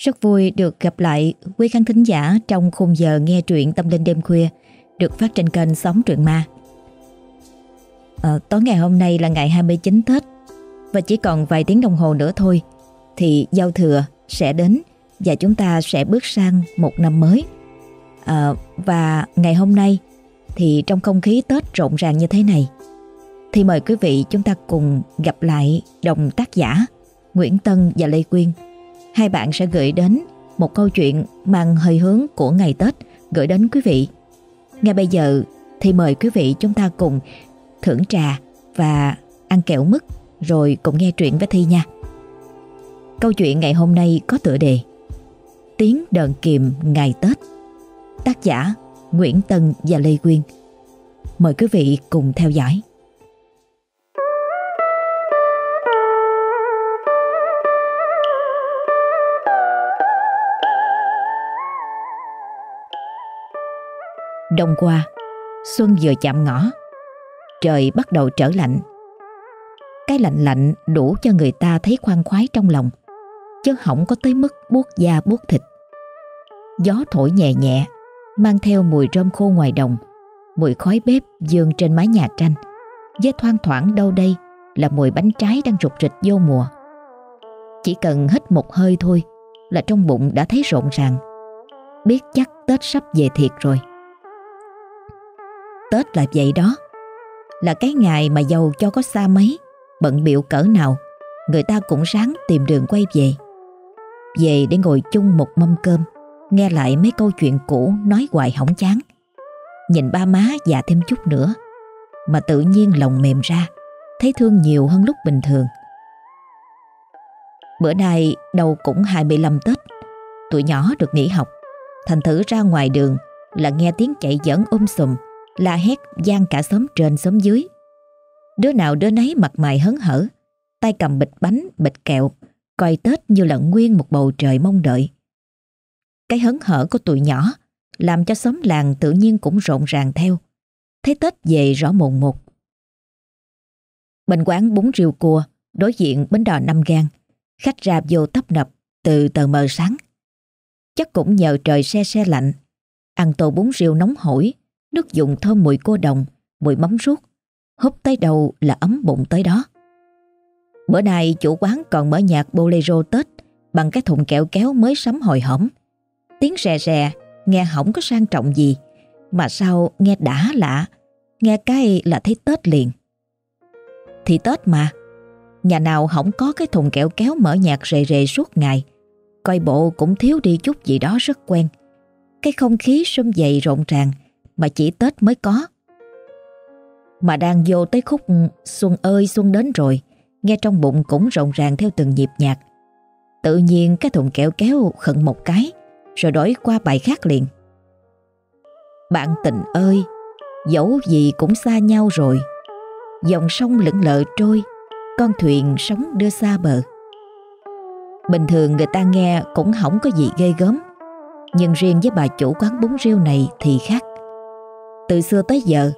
Rất vui được gặp lại quý khán thính giả trong khung giờ nghe truyện tâm linh đêm khuya được phát trên kênh sóng Truyện Ma. À, tối ngày hôm nay là ngày 29 Tết và chỉ còn vài tiếng đồng hồ nữa thôi thì giao thừa sẽ đến và chúng ta sẽ bước sang một năm mới. À, và ngày hôm nay thì trong không khí Tết rộn ràng như thế này thì mời quý vị chúng ta cùng gặp lại đồng tác giả Nguyễn Tân và Lê Quyên. Hai bạn sẽ gửi đến một câu chuyện mang hơi hướng của ngày Tết gửi đến quý vị. Ngay bây giờ thì mời quý vị chúng ta cùng thưởng trà và ăn kẹo mứt, rồi cùng nghe truyện với Thi nha. Câu chuyện ngày hôm nay có tựa đề Tiếng đờn kìm ngày Tết Tác giả Nguyễn Tân và Lê Quyên Mời quý vị cùng theo dõi. Đông qua, xuân vừa chạm ngõ, trời bắt đầu trở lạnh. Cái lạnh lạnh đủ cho người ta thấy khoan khoái trong lòng, chứ không có tới mức buốt da buốt thịt. Gió thổi nhẹ nhẹ, mang theo mùi rơm khô ngoài đồng, mùi khói bếp dương trên mái nhà tranh, với thoang thoảng đâu đây là mùi bánh trái đang rụt rịch vô mùa. Chỉ cần hít một hơi thôi là trong bụng đã thấy rộn ràng, biết chắc Tết sắp về thiệt rồi. Tết là vậy đó. Là cái ngày mà giàu cho có xa mấy, Bận biểu cỡ nào, Người ta cũng ráng tìm đường quay về. Về để ngồi chung một mâm cơm, Nghe lại mấy câu chuyện cũ Nói hoài hỏng chán. Nhìn ba má già thêm chút nữa, Mà tự nhiên lòng mềm ra, Thấy thương nhiều hơn lúc bình thường. Bữa nay đầu cũng 25 Tết, Tụi nhỏ được nghỉ học, Thành thử ra ngoài đường Là nghe tiếng chạy dẫn ôm um sùm la hét gian cả xóm trên xóm dưới. Đứa nào đứa nấy mặt mày hớn hở, tay cầm bịch bánh, bịch kẹo, coi Tết như là nguyên một bầu trời mong đợi. Cái hớn hở của tụi nhỏ làm cho xóm làng tự nhiên cũng rộn ràng theo. Thấy Tết về rõ mồn một. Bên quán bún riêu cua, đối diện bến đò năm gan, khách ra vô tấp nập từ tờ mờ sáng. Chắc cũng nhờ trời xe xe lạnh, ăn tô bún riêu nóng hổi Nước dùng thơm mùi cô đồng, mùi mắm ruốc, húp tới đầu là ấm bụng tới đó. Bữa nay chủ quán còn mở nhạc bolero Tết bằng cái thùng kẹo kéo mới sắm hồi hổm. Tiếng rè rè, nghe hỏng có sang trọng gì, mà sao nghe đã lạ, nghe cái là thấy Tết liền. Thì Tết mà, nhà nào không có cái thùng kẹo kéo mở nhạc rề rề suốt ngày, coi bộ cũng thiếu đi chút gì đó rất quen. Cái không khí sum dày rộn ràng, mà chỉ Tết mới có. Mà đang vô tới khúc Xuân ơi Xuân đến rồi, nghe trong bụng cũng rộn ràng theo từng nhịp nhạc. Tự nhiên cái thùng kẹo kéo khẩn một cái, rồi đổi qua bài khác liền. Bạn tình ơi, dẫu gì cũng xa nhau rồi, dòng sông lững lờ trôi, con thuyền sống đưa xa bờ. Bình thường người ta nghe cũng không có gì ghê gớm, nhưng riêng với bà chủ quán bún riêu này thì khác. Từ xưa tới giờ.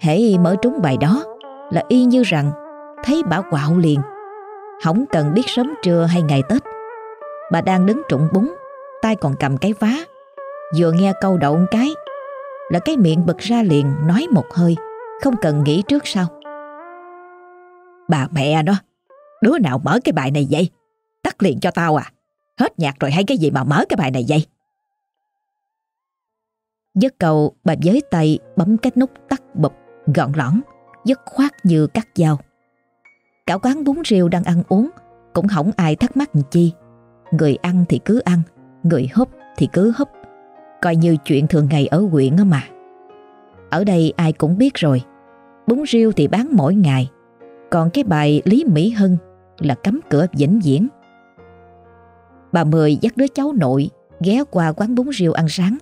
Hễ mở trúng bài đó Là y như rằng Thấy bà quạo liền. Không cần biết sớm trưa hay ngày Tết. Bà đang đứng trụng búng, tay còn cầm cái vá. Vừa nghe câu đậu cái Là cái miệng bật ra liền Nói một hơi Không cần nghĩ trước sau Bà mẹ đó Đứa nào mở cái bài này vậy? Tắt liền cho tao à. Hết nhạc rồi hay cái gì mà mở cái bài này vậy? Dứt cầu bà giới tay bấm cái nút tắt bụp gọn lõn, dứt khoát như cắt dao. Cả quán bún riêu đang ăn uống, cũng không ai thắc mắc chi. Người ăn thì cứ ăn, người húp thì cứ húp. Coi như chuyện thường ngày ở huyện á mà. Ở đây ai cũng biết rồi, bún riêu thì bán mỗi ngày, còn cái bài Lý Mỹ hưng là cấm cửa vĩnh viễn. Bà Mười dắt đứa cháu nội ghé qua quán bún riêu ăn sáng.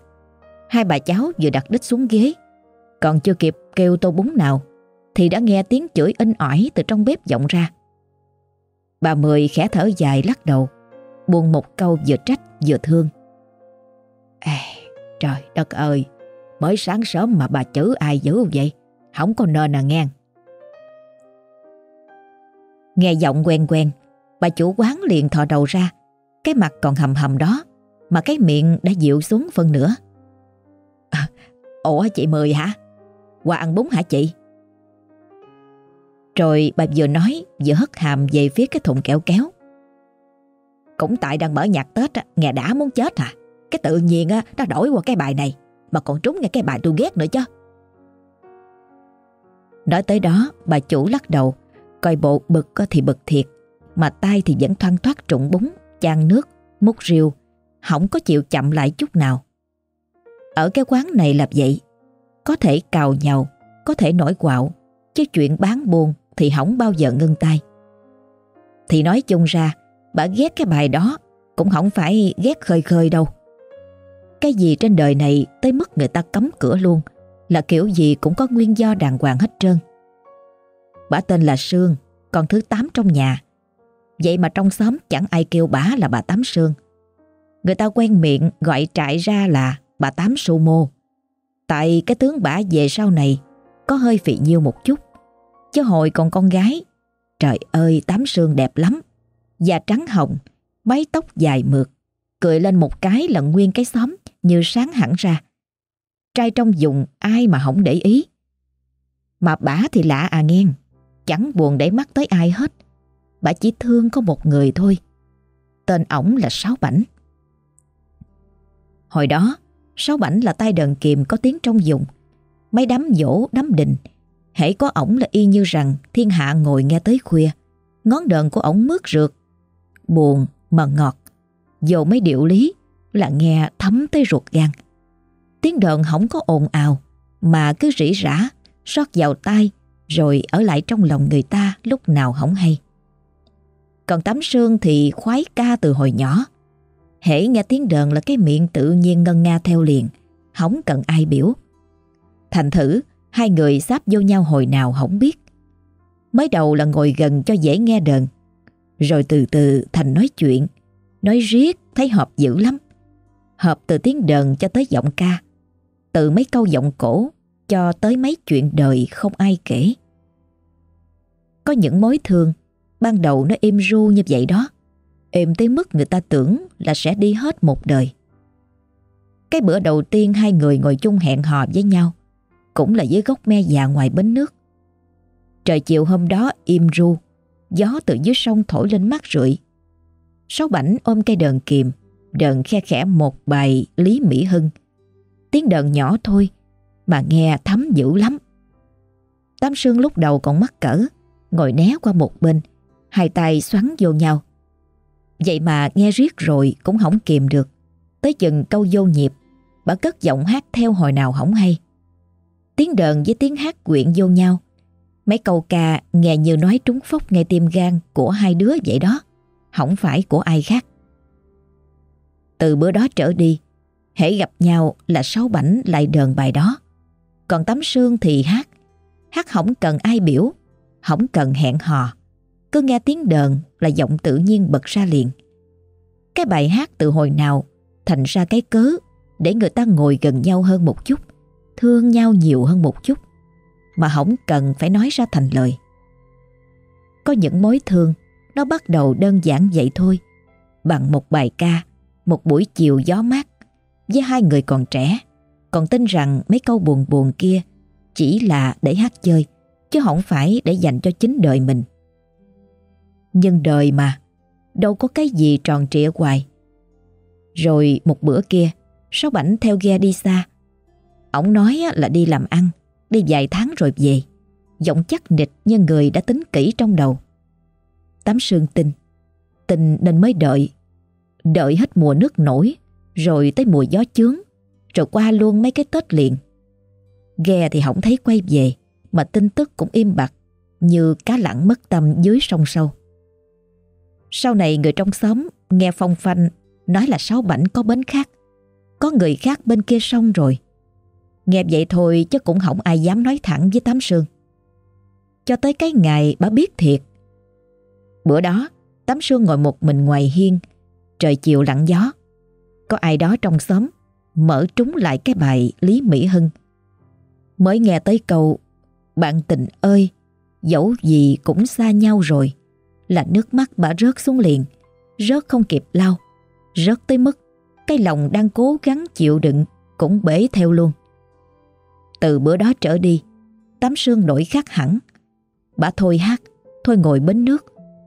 Hai bà cháu vừa đặt đít xuống ghế. Còn chưa kịp kêu tô bún nào Thì đã nghe tiếng chửi in ỏi từ trong bếp vọng ra. Bà Mười khẽ thở dài lắc đầu Buồn một câu vừa trách vừa thương. Ê, trời đất ơi Mới sáng sớm mà bà chửi ai dữ vậy? Không có nên à nghe. Nghe giọng quen quen Bà chủ quán liền thò đầu ra. Cái mặt còn hầm hầm đó Mà cái miệng đã dịu xuống phần nữa Ủa chị Mười hả? Qua ăn bún hả chị? Rồi bà vừa nói vừa hất hàm về phía cái thùng kẹo kéo Cũng tại đang mở nhạc Tết Nghe đã muốn chết hả? Cái tự nhiên á, nó đổi qua cái bài này Mà còn trúng nghe cái bài tôi ghét nữa chứ Nói tới đó bà chủ lắc đầu Coi bộ bực thì bực thiệt Mà tay thì vẫn thoang thoát trụng bún Chan nước, múc riêu, Không có chịu chậm lại chút nào ở cái quán này là vậy. Có thể cào nhau Có thể nổi quạo, Chứ chuyện bán buôn thì hỏng bao giờ ngưng tay. Thì nói chung ra, Bà ghét cái bài đó, Cũng không phải ghét khơi khơi đâu. Cái gì trên đời này Tới mức người ta cấm cửa luôn, Là kiểu gì cũng có nguyên do đàng hoàng hết trơn. Bà tên là Sương, Con thứ 8 trong nhà. Vậy mà trong xóm chẳng ai kêu bà là bà Tám Sương. Người ta quen miệng gọi trại ra là bà Tám Sumo Tại cái tướng bà về sau này, Có hơi phì nhiêu một chút. Chứ hồi còn con gái, Trời ơi, Tám Sương đẹp lắm. Da trắng hồng, Mái tóc dài mượt, Cười lên một cái là nguyên cái xóm Như sáng hẳn ra. Trai trong dùng ai mà không để ý. Mà bà thì lạ à nghe, Chẳng buồn để mắt tới ai hết. Bà chỉ thương có một người thôi, Tên ổng là Sáu Bảnh. Hồi đó Sáu Bảnh là tay đờn kiềm có tiếng trong dùng. Mấy đám dỗ, đám đình Hãy có ổng là y như rằng Thiên hạ ngồi nghe tới khuya. Ngón đờn của ổng mướt rượt, Buồn mà ngọt. Dù mấy điệu lý là nghe thấm tới ruột gan. Tiếng đờn không có ồn ào, Mà cứ rỉ rả, Xót vào tai, Rồi ở lại trong lòng người ta lúc nào không hay. Còn tắm sương thì khoái ca từ hồi nhỏ. Hễ nghe tiếng đờn là cái miệng tự nhiên ngân nga theo liền, không cần ai biểu. Thành thử, hai người sáp vô nhau hồi nào không biết. Mới đầu là ngồi gần cho dễ nghe đờn, rồi từ từ thành nói chuyện, nói riết thấy hợp dữ lắm. Hợp từ tiếng đờn cho tới giọng ca, từ mấy câu giọng cổ cho tới mấy chuyện đời không ai kể. Có những mối thương Ban đầu nó êm ru như vậy đó Êm tới mức người ta tưởng là sẽ đi hết một đời. Cái bữa đầu tiên hai người ngồi chung hẹn hò với nhau, Cũng là dưới gốc me già ngoài bến nước. Trời chiều hôm đó im ru, Gió từ dưới sông thổi lên mắt rượi. Sáu bảnh ôm cây đờn kìm, Đờn khe khẽ một bài Lý Mỹ Hưng. Tiếng đờn nhỏ thôi, Mà nghe thấm dữ lắm. Tám Sương lúc đầu còn mắc cỡ, Ngồi né qua một bên, Hai tay xoắn vô nhau. Vậy mà nghe riết rồi cũng không kìm được. Tới chừng câu vô nhịp, Bà cất giọng hát theo hồi nào không hay. Tiếng đờn với tiếng hát quyện vô nhau. Mấy câu ca nghe như nói trúng phốc ngay tim gan của hai đứa vậy đó, Không phải của ai khác. Từ bữa đó trở đi, Hễ gặp nhau là sáu bảnh lại đờn bài đó. Còn tấm sương thì hát. Hát không cần ai biểu, Không cần hẹn hò cứ nghe tiếng đờn là giọng tự nhiên bật ra liền. Cái bài hát từ hồi nào thành ra cái cớ để người ta ngồi gần nhau hơn một chút, thương nhau nhiều hơn một chút, mà không cần phải nói ra thành lời. Có những mối thương nó bắt đầu đơn giản vậy thôi, bằng một bài ca, một buổi chiều gió mát với hai người còn trẻ, còn tin rằng mấy câu buồn buồn kia chỉ là để hát chơi, chứ không phải để dành cho chính đời mình. Nhưng đời mà, đâu có cái gì tròn trịa hoài. Rồi một bữa kia, Sáu Bảnh theo ghe đi xa. Ông nói là đi làm ăn, đi vài tháng rồi về. Giọng chắc nịch như người đã tính kỹ trong đầu. Tám sương tin, tin nên mới đợi. Đợi hết mùa nước nổi, rồi tới mùa gió chướng, rồi qua luôn mấy cái Tết liền. Ghe thì không thấy quay về, mà tin tức cũng im bặt, như cá lặng mất tâm dưới sông sâu. Sau này người trong xóm nghe phong phanh nói là Sáu Bảnh có bến khác. Có người khác bên kia sông rồi. Nghe vậy thôi chứ cũng không ai dám nói thẳng với Tám Sương. Cho tới cái ngày bà biết thiệt. Bữa đó, Tám Sương ngồi một mình ngoài hiên, trời chiều lặng gió. Có ai đó trong xóm mở trúng lại cái bài Lý Mỹ Hưng. Mới nghe tới câu Bạn tình ơi, dẫu gì cũng xa nhau rồi là nước mắt bà rớt xuống liền, rớt không kịp lau, Rớt tới mức cái lòng đang cố gắng chịu đựng cũng bể theo luôn. Từ bữa đó trở đi, Tám Sương nổi khác hẳn. Bà thôi hát, thôi ngồi bến nước,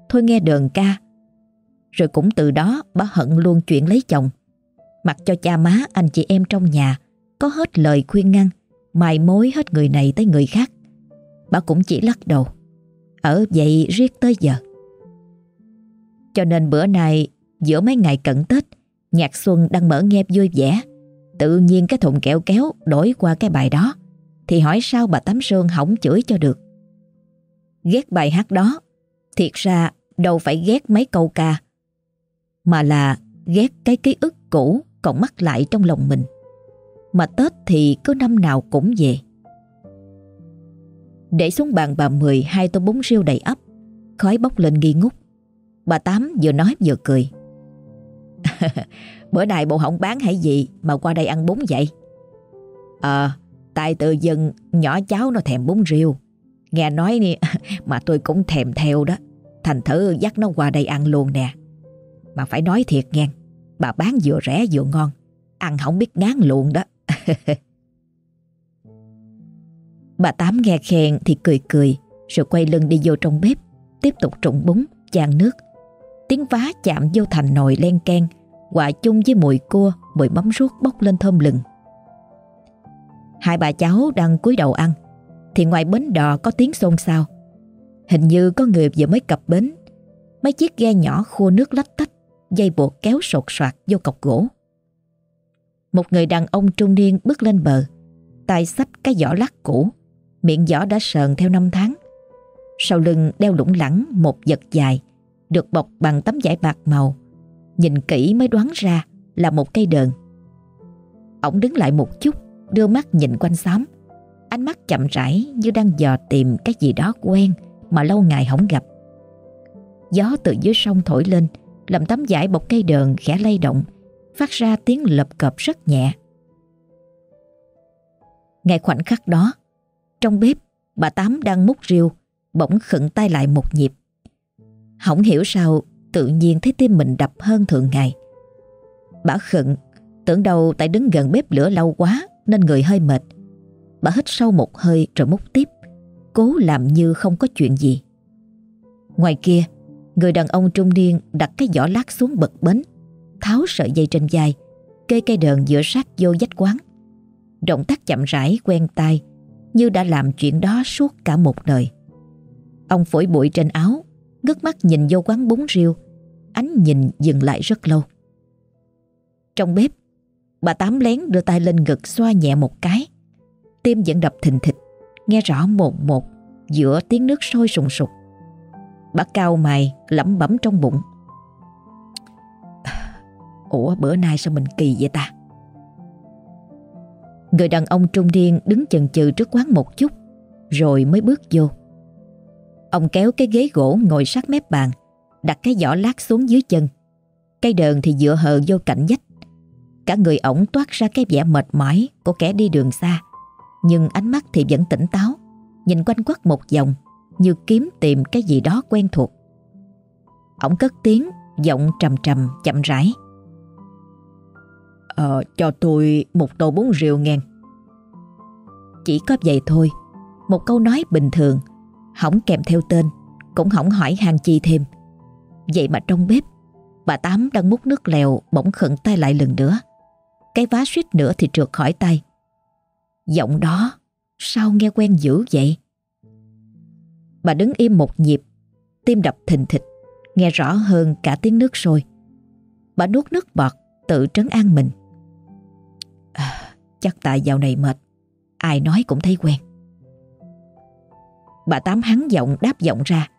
thôi nghe đờn ca. Rồi cũng từ đó bà hận luôn chuyện lấy chồng. Mặc cho cha má anh chị em trong nhà có hết lời khuyên ngăn, mài mối hết người này tới người khác. Bà cũng chỉ lắc đầu. Ở vậy riết tới giờ. Cho nên bữa nay giữa mấy ngày cận Tết, nhạc xuân đang mở nghe vui vẻ. Tự nhiên cái thùng kẹo kéo đổi qua cái bài đó thì hỏi sao bà Tám Sương hỏng chửi cho được. Ghét bài hát đó, thiệt ra đâu phải ghét mấy câu ca, mà là ghét cái ký ức cũ còn mắc lại trong lòng mình. Mà Tết thì cứ năm nào cũng về. Để xuống bàn bà Mười hai tô bún riêu đầy ấp, khói bốc lên nghi ngút. Bà Tám vừa nói vừa cười. Bữa nay bộ không bán hay gì mà qua đây ăn bún vậy? Ờ, tại tự dưng nhỏ cháu nó thèm bún riêu. Nghe nói nè, mà tôi cũng thèm theo đó. Thành thử dắt nó qua đây ăn luôn nè. Mà phải nói thiệt nghe, bà bán vừa rẻ vừa ngon. Ăn không biết ngán luôn đó. bà Tám nghe khen thì cười cười, rồi quay lưng đi vô trong bếp, tiếp tục trụng bún, chan nước. Tiếng vá chạm vô thành nồi len ken, hòa chung với mùi cua, mùi mắm ruốc bốc lên thơm lừng. Hai bà cháu đang cúi đầu ăn, thì ngoài bến đò có tiếng xôn xao. Hình như có người vừa mới cập bến. Mấy chiếc ghe nhỏ khô nước lách tách, dây buộc kéo sột soạt vô cọc gỗ. Một người đàn ông trung niên bước lên bờ, tay xách cái giỏ lát cũ, miệng giỏ đã sờn theo năm tháng. Sau lưng đeo lủng lẳng một vật dài, được bọc bằng tấm vải bạc màu. Nhìn kỹ mới đoán ra là một cây đờn. Ông đứng lại một chút, đưa mắt nhìn quanh xóm. Ánh mắt chậm rãi như đang dò tìm cái gì đó quen mà lâu ngày không gặp. Gió từ dưới sông thổi lên, làm tấm vải bọc cây đờn khẽ lay động, phát ra tiếng lập cập rất nhẹ. Ngay khoảnh khắc đó, trong bếp, bà Tám đang múc riêu, bỗng khựng tay lại một nhịp. Không hiểu sao tự nhiên thấy tim mình đập hơn thường ngày. Bà khựng, tưởng đâu tại đứng gần bếp lửa lâu quá nên người hơi mệt. Bà hít sâu một hơi rồi múc tiếp, cố làm như không có chuyện gì. Ngoài kia, người đàn ông trung niên đặt cái giỏ lát xuống bật bến, tháo sợi dây trên vai, kê cây đờn giữa sát vô dách quán. Động tác chậm rãi quen tay, như đã làm chuyện đó suốt cả một đời. Ông phổi bụi trên áo, ngước mắt nhìn vô quán bún riêu, ánh nhìn dừng lại rất lâu. Trong bếp, bà Tám lén đưa tay lên ngực xoa nhẹ một cái. Tim vẫn đập thình thịch, nghe rõ một một giữa tiếng nước sôi sùng sục. Bà cao mày lẩm bẩm trong bụng. Ủa bữa nay sao mình kỳ vậy ta? Người đàn ông trung niên đứng chần chừ trước quán một chút rồi mới bước vô. Ông kéo cái ghế gỗ ngồi sát mép bàn đặt cái giỏ lát xuống dưới chân. Cây đờn thì dựa hờ vô cạnh dách. Cả người ổng toát ra cái vẻ mệt mỏi của kẻ đi đường xa. Nhưng ánh mắt thì vẫn tỉnh táo, nhìn quanh quất một vòng như kiếm tìm cái gì đó quen thuộc. Ổng cất tiếng, giọng trầm trầm, chậm rãi. Ờ, cho tôi một tô bún rượu ngàn. Chỉ có vậy thôi, một câu nói bình thường, hỏng kèm theo tên, cũng hỏng hỏi hàng chi thêm. Vậy mà trong bếp, bà Tám đang múc nước lèo bỗng khẩn tay lại lần nữa. Cái vá suýt nữa thì trượt khỏi tay. Giọng đó, sao nghe quen dữ vậy? Bà đứng im một nhịp, tim đập thình thịch, nghe rõ hơn cả tiếng nước sôi. Bà nuốt nước bọt, tự trấn an mình. À, chắc tại dạo này mệt, ai nói cũng thấy quen. Bà Tám hắn giọng đáp giọng ra,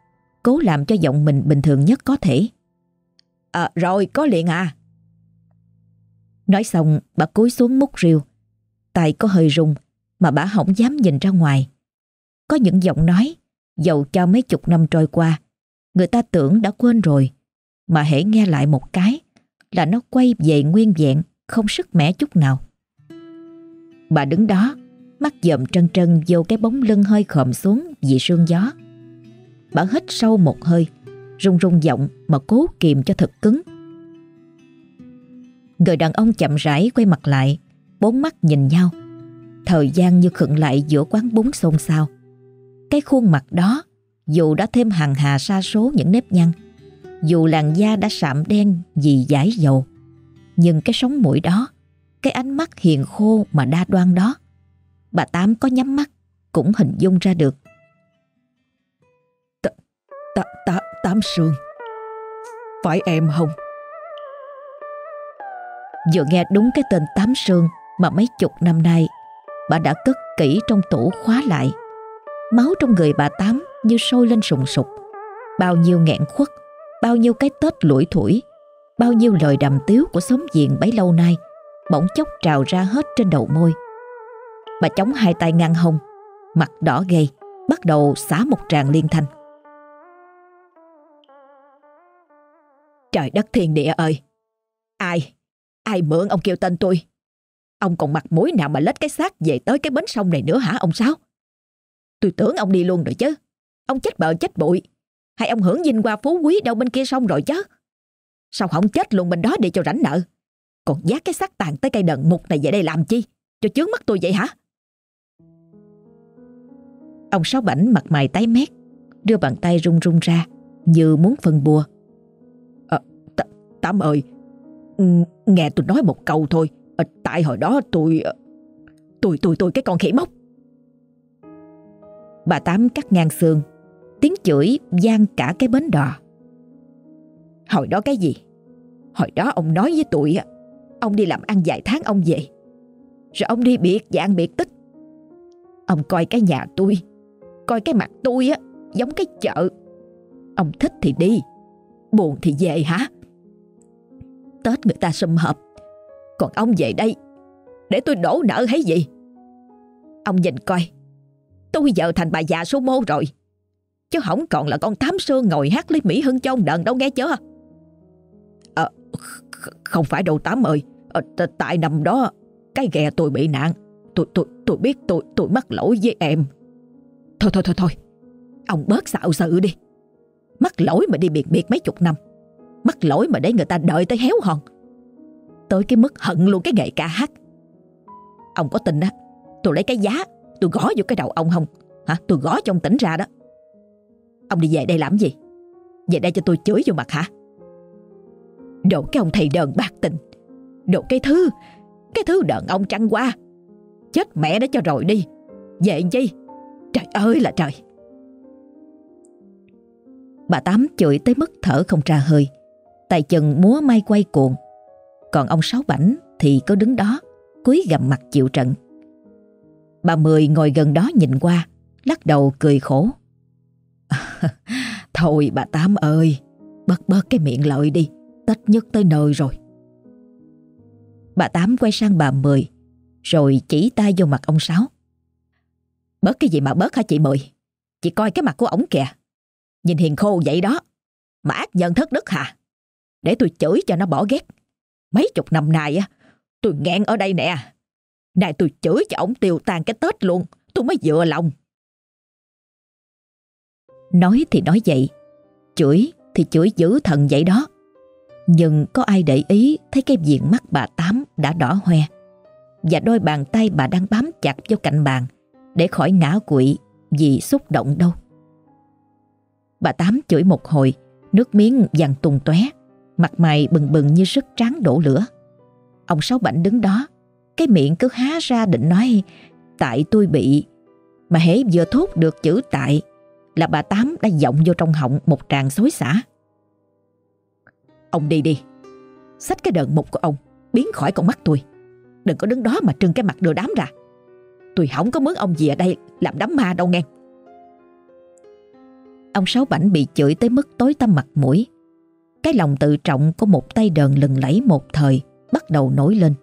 cố làm cho giọng mình bình thường nhất có thể. À, rồi, có liền à. Nói xong, bà cúi xuống múc rìu. Tay có hơi rung, mà bà không dám nhìn ra ngoài. Có những giọng nói, dầu cho mấy chục năm trôi qua, người ta tưởng đã quên rồi, mà hãy nghe lại một cái là nó quay về nguyên vẹn, không sức mẻ chút nào. Bà đứng đó, mắt dòm trân trân vô cái bóng lưng hơi khòm xuống vì sương gió. Bà hít sâu một hơi, rung rung giọng mà cố kìm cho thật cứng. Người đàn ông chậm rãi quay mặt lại Bốn mắt nhìn nhau Thời gian như khựng lại giữa quán bún xôn xao Cái khuôn mặt đó Dù đã thêm hàng hà sa số những nếp nhăn Dù làn da đã sạm đen vì giải dầu Nhưng cái sống mũi đó Cái ánh mắt hiền khô mà đa đoan đó Bà Tám có nhắm mắt, Cũng hình dung ra được. Tám Sương, Phải em không? Vừa nghe đúng cái tên Tám Sương Mà mấy chục năm nay, Bà đã cất kỹ trong tủ khóa lại. Máu trong người bà Tám Như sôi lên sùng sục. Bao nhiêu nghẹn khuất, Bao nhiêu cái tết lủi thủi, Bao nhiêu lời đàm tiếu của xóm diện bấy lâu nay, Bỗng chốc trào ra hết trên đầu môi. Bà chống hai tay ngang hông Mặt đỏ gay Bắt đầu xả một tràng liên thanh Trời đất thiên địa ơi! Ai? Ai mượn ông kêu tên tôi? Ông còn mặt mũi nào mà lết cái xác về tới cái bến sông này nữa hả ông sao? Tôi tưởng ông đi luôn rồi chứ. Ông chết bợ chết bụi. Hay ông hưởng dinh qua phú quý đâu bên kia sông rồi chứ? Sao không chết luôn bên đó để cho rảnh nợ? Còn giác cái xác tàn tới cây đần mục này về đây làm chi? Cho chướng mắt tôi vậy hả? Ông Sáu Bảnh mặt mày tái mét, đưa bàn tay run run ra, như muốn phân bùa. Tám ơi Nghe tôi nói một câu thôi. Ờ, Tại hồi đó tôi ờ, Tôi tôi tôi cái con khỉ mốc. Bà Tám cắt ngang xương Tiếng chửi gian cả cái bến đò. Hồi đó cái gì? Hồi đó ông nói với tụi Ông đi làm ăn vài tháng ông về Rồi ông đi biệt dạng biệt tích. Ông coi cái nhà tôi Coi cái mặt tôi á Giống cái chợ. Ông thích thì đi Buồn thì về hả? Tết người ta sum họp. Còn ông về đây Để tôi đổ nợ hay gì? Ông nhìn coi Tôi giờ thành bà già số mô rồi. Chứ không còn là con thám sương ngồi hát lấy Mỹ Hưng cho ông đần đâu nghe chưa? À, Không phải đâu Tám ơi. À, Tại năm đó Cái ghe tôi bị nạn. Tôi tôi tôi biết tôi tôi mắc lỗi với em. Thôi thôi thôi thôi. Ông bớt xạo sự đi. Mắc lỗi mà đi biệt biệt mấy chục năm. Mắc lỗi mà để người ta đợi tới héo hòn. Tới cái mức hận luôn cái nghề ca hát. Ông có tin á, Tôi lấy cái giá, Tôi gõ vô cái đầu ông không? Hả? Tôi gõ cho ông tỉnh ra đó. Ông đi về đây làm gì? Về đây cho tôi chửi vô mặt hả? Đồ cái ông thầy đờn bạc tình. Đồ cái thứ Cái thứ đờn ông trăng qua. Chết mẹ đó cho rồi đi. Về chi? Trời ơi là trời Bà Tám chửi tới mức thở không ra hơi tay chân múa may quay cuộn Còn ông Sáu Bảnh thì cứ đứng đó, cúi gầm mặt chịu trận. Bà Mười ngồi gần đó nhìn qua, lắc đầu cười khổ. Thôi bà Tám ơi, bớt bớt cái miệng lợi đi, Tết nhất tới nơi rồi. Bà Tám quay sang bà Mười, rồi chỉ tay vô mặt ông Sáu. Bớt cái gì mà bớt hả chị Mười? Chị coi cái mặt của ổng kìa. Nhìn hiền khô vậy đó, mà ác nhân thất đức hả? để tôi chửi cho nó bỏ ghét. Mấy chục năm nay á, tôi nghẹn ở đây nè. Này tôi chửi cho ổng tiêu tan cái Tết luôn, tôi mới dựa lòng. Nói thì nói vậy, chửi thì chửi dữ thần vậy đó. Nhưng có ai để ý thấy cái diện mắt bà Tám đã đỏ hoe và đôi bàn tay bà đang bám chặt vô cạnh bàn để khỏi ngã quỵ vì xúc động đâu. Bà Tám chửi một hồi, nước miếng văng tung tóe Mặt mày bừng bừng như sức trắng đổ lửa. Ông Sáu Bảnh đứng đó Cái miệng cứ há ra định nói Tại tôi bị Mà hễ vừa thốt được chữ tại Là bà Tám đã giọng vô trong họng Một tràng xối xả. Ông đi đi Xách cái đợn mục của ông Biến khỏi con mắt tôi. Đừng có đứng đó mà trưng cái mặt đưa đám ra. Tôi không có mướn ông gì ở đây Làm đám ma đâu nghe Ông Sáu Bảnh bị chửi tới mức tối tăm mặt mũi cái lòng tự trọng của một tay đờn lừng lẫy một thời bắt đầu nổi lên.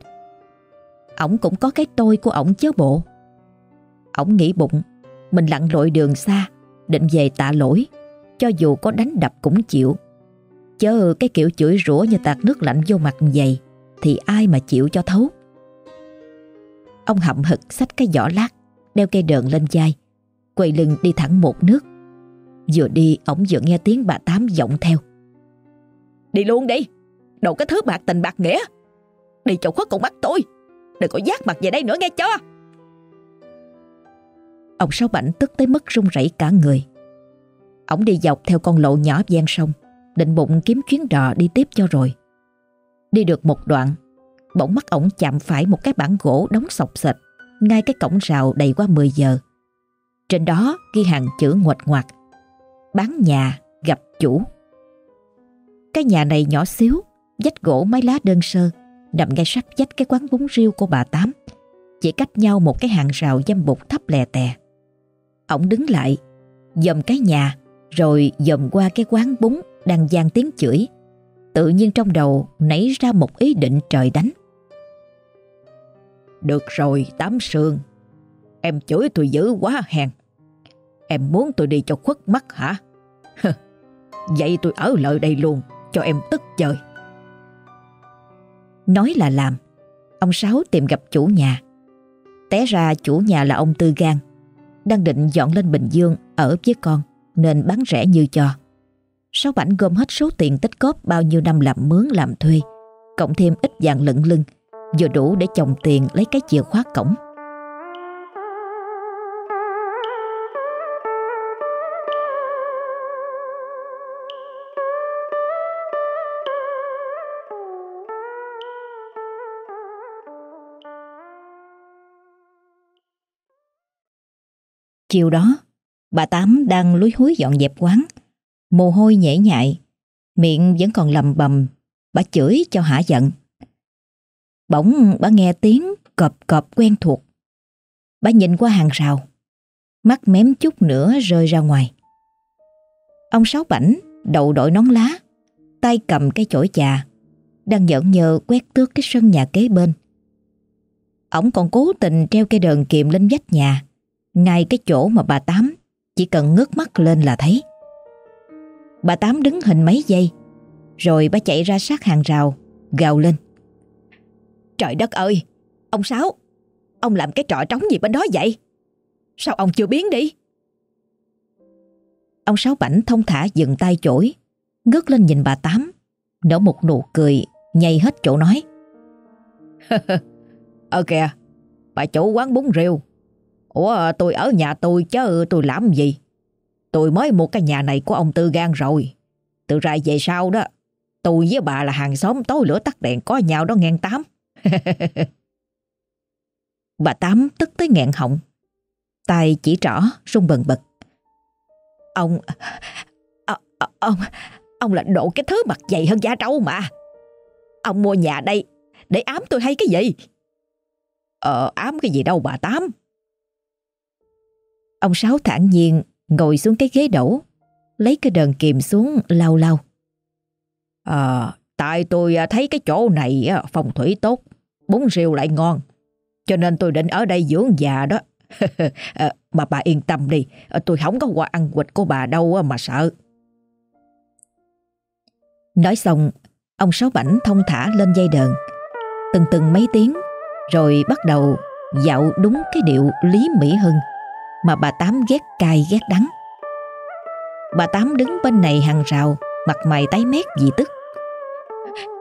Ổng cũng có cái tôi của ổng chứ bộ. Ổng nghĩ bụng, mình lặn lội đường xa, định về tạ lỗi, cho dù có đánh đập cũng chịu. Chớ cái kiểu chửi rủa như tạt nước lạnh vô mặt vậy, thì ai mà chịu cho thấu. Ông hậm hực xách cái giỏ lát, đeo cây đờn lên vai, quay lưng đi thẳng một nước. Vừa đi, ổng vừa nghe tiếng bà Tám giọng theo. Đi luôn đi Đồ cái thứ bạc tình bạc nghĩa Đi chỗ khuất cũng bắt tôi Đừng có giác mặt về đây nữa nghe cho Ông Sáu Bảnh tức tới mức run rẩy cả người Ông đi dọc theo con lộ nhỏ ven sông Định bụng kiếm chuyến đò đi tiếp cho rồi Đi được một đoạn Bỗng mắt ổng chạm phải một cái bảng gỗ đóng sọc sệt Ngay cái cổng rào đầy qua 10 giờ. Trên đó ghi hàng chữ ngoạch ngoạc, Bán nhà, gặp chủ. Cái nhà này nhỏ xíu Dách gỗ mái lá đơn sơ, Nằm ngay sát dách cái quán bún riêu của bà Tám, Chỉ cách nhau một cái hàng rào dâm bụt thấp lè tè. Ổng đứng lại, Dòm cái nhà, Rồi dòm qua cái quán bún Đang gian tiếng chửi. Tự nhiên trong đầu nảy ra một ý định trời đánh. Được rồi, Tám Sương. Em chửi tôi dữ quá, hèn. Em muốn tôi đi cho khuất mắt hả? Vậy tôi ở lại đây luôn, Cho em tức chơi Nói là làm, Ông Sáu tìm gặp chủ nhà. Té ra, chủ nhà là ông Tư Gan Đang định dọn lên Bình Dương Ở với con, Nên bán rẻ như cho. Sáu Bảnh gom hết số tiền tích cóp Bao nhiêu năm làm mướn, làm thuê, Cộng thêm ít vàng lận lưng Vừa đủ để chồng tiền lấy cái chìa khóa cổng Chiều đó, bà Tám đang lúi húi dọn dẹp quán. Mồ hôi nhễ nhại, miệng vẫn còn lầm bầm, bà chửi cho hả giận. Bỗng bà nghe tiếng cọp cọp quen thuộc. Bà nhìn qua hàng rào, mắt mém chút nữa rơi ra ngoài. Ông Sáu Bảnh đầu đội nón lá, tay cầm cái chổi chà, đang giỡn nhờ quét tước cái sân nhà kế bên. Ông còn cố tình treo cây đờn kiềm lên vách nhà, ngay cái chỗ mà bà Tám chỉ cần ngước mắt lên là thấy. Bà Tám đứng hình mấy giây, rồi bà chạy ra sát hàng rào, gào lên. Trời đất ơi, ông Sáu, ông làm cái trọ trống gì bên đó vậy? Sao ông chưa biến đi? Ông Sáu Bảnh thông thả dừng tay chổi, ngước lên nhìn bà Tám, nở một nụ cười, nhây hết chỗ nói. Ờ kìa, bà chủ quán bún riêu Ủa tôi ở nhà tôi chứ tôi làm gì? Tôi mới mua cái nhà này của ông Tư Gan rồi. Từ ra về sau đó, tôi với bà là hàng xóm tối lửa tắt đèn có nhau đó ngang tám bà Tám tức tới nghẹn họng. tay chỉ trỏ rung bần bật. Ông... À, à, ông... Ông là độ cái thứ mặt dày hơn da trâu mà. Ông mua nhà đây để ám tôi hay cái gì? Ờ ám cái gì đâu bà Tám. Ông Sáu thản nhiên ngồi xuống cái ghế đẩu, lấy cái đờn kìm xuống lau lau. À, tại tôi thấy cái chỗ này phòng thủy tốt, bún riêu lại ngon, cho nên tôi định ở đây dưỡng già đó. à, mà bà yên tâm đi, ờ, tôi không có qua ăn quịch của bà đâu mà sợ. Nói xong, ông Sáu Bảnh thông thả lên dây đờn, từng từng mấy tiếng, rồi bắt đầu dạo đúng cái điệu Lý Mỹ Hưng mà bà Tám ghét cay ghét đắng. Bà Tám đứng bên này hàng rào, mặt mày tái mét vì tức.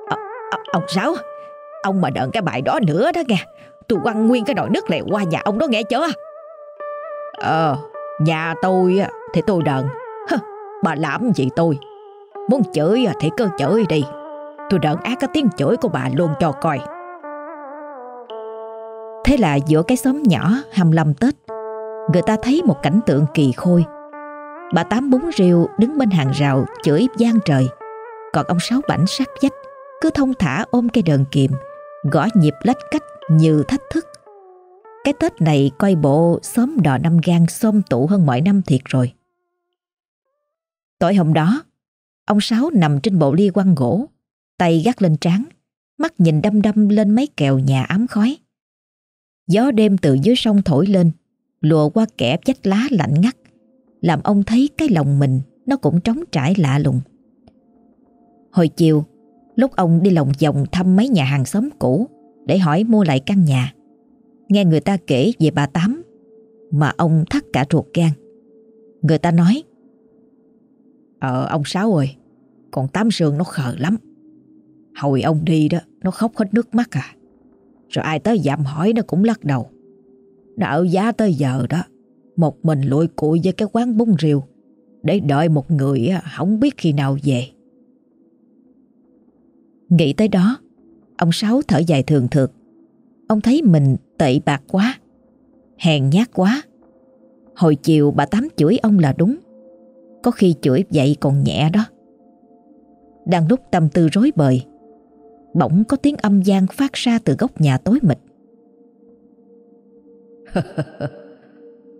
À, à, ông Sáu, ông mà đợn cái bài đó nữa đó nghe, tôi quăng nguyên cái nồi nước lèo qua nhà ông đó nghe chưa? Ờ, nhà tôi thì tôi đợn, bà làm gì tôi? Muốn chửi à, thì cứ chửi đi, tôi đợn ác cái tiếng chửi của bà luôn cho coi. Thế là giữa cái xóm nhỏ hầm lầm Tết người ta thấy một cảnh tượng kỳ khôi. Bà Tám bún riêu đứng bên hàng rào chửi gian trời, còn ông Sáu bảnh sát dách cứ thông thả ôm cây đờn kiềm, gõ nhịp lách cách như thách thức. Cái Tết này coi bộ xóm đò năm gan xôm tụ hơn mọi năm thiệt rồi. Tối hôm đó, ông Sáu nằm trên bộ ly quăng gỗ, tay gác lên trán, mắt nhìn đăm đăm lên mấy kèo nhà ám khói. Gió đêm từ dưới sông thổi lên, lùa qua kẻ chách lá lạnh ngắt, làm ông thấy cái lòng mình nó cũng trống trải lạ lùng. Hồi chiều, lúc ông đi lòng vòng thăm mấy nhà hàng xóm cũ để hỏi mua lại căn nhà, nghe người ta kể về bà Tám mà ông thắt cả ruột gan. Người ta nói Ờ ông Sáu ơi, còn Tám Sương nó khờ lắm. Hồi ông đi đó Nó khóc hết nước mắt à Rồi ai tới dặm hỏi nó cũng lắc đầu Nó ở giá tới giờ đó Một mình lụi cụi với cái quán bún riêu Để đợi một người Không biết khi nào về Nghĩ tới đó, Ông Sáu thở dài thường thượt. Ông thấy mình tệ bạc quá, Hèn nhát quá. Hồi chiều bà Tám chửi ông là đúng, Có khi chửi vậy còn nhẹ đó. Đang lúc tâm tư rối bời, Bỗng có tiếng âm gian phát ra từ góc nhà tối mịt.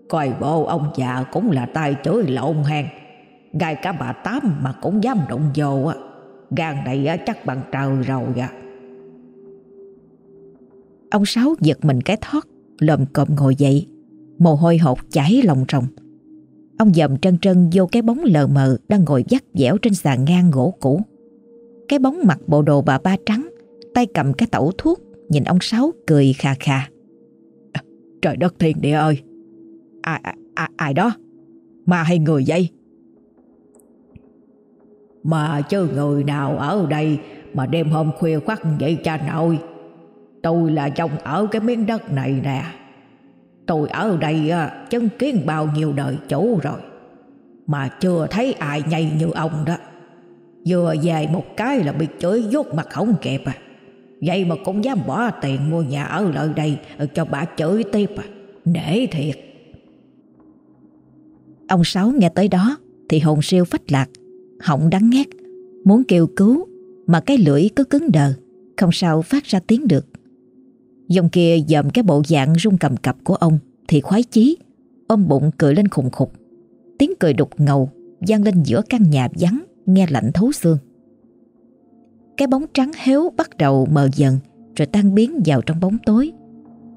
Coi bộ ông già cũng là tay chửi lộn hàng gai cả bà Tám mà cũng dám động vô á. Gan này chắc bằng trời rồi à Ông Sáu giật mình cái thoát Lồm cộm ngồi dậy. Mồ hôi hột chảy lòng ròng Ông dầm trân trân vô cái bóng lờ mờ Đang ngồi dắt dẻo trên sàn ngang gỗ cũ. Cái bóng mặc bộ đồ bà ba trắng Tay cầm cái tẩu thuốc Nhìn ông Sáu cười khà khà. Trời đất thiên địa ơi! Ai, ai, ai đó? Ma hay người vậy? Mà chứ người nào ở đây Mà đêm hôm khuya khoắt vậy cha nội? Tôi là chồng ở cái miếng đất này nè. Tôi ở đây chứng kiến bao nhiêu đời chủ rồi. Mà chưa thấy ai nhây như ông đó. Vừa về một cái là bị chửi vuốt mặt không kẹp à. Vậy mà cũng dám bỏ tiền mua nhà ở lại đây Cho bà chửi tiếp à. Nể thiệt. Ông Sáu nghe tới đó Thì hồn siêu phách lạc. Họng đắng ngát Muốn kêu cứu, Mà cái lưỡi cứ cứng đờ, Không sao phát ra tiếng được. Dòng kia dòm cái bộ dạng rung cầm cập của ông, Thì khoái chí, Ôm bụng cười lên khùng khục. Tiếng cười đục ngầu, vang lên giữa căn nhà vắng, Nghe lạnh thấu xương. Cái bóng trắng héo bắt đầu mờ dần, Rồi tan biến vào trong bóng tối.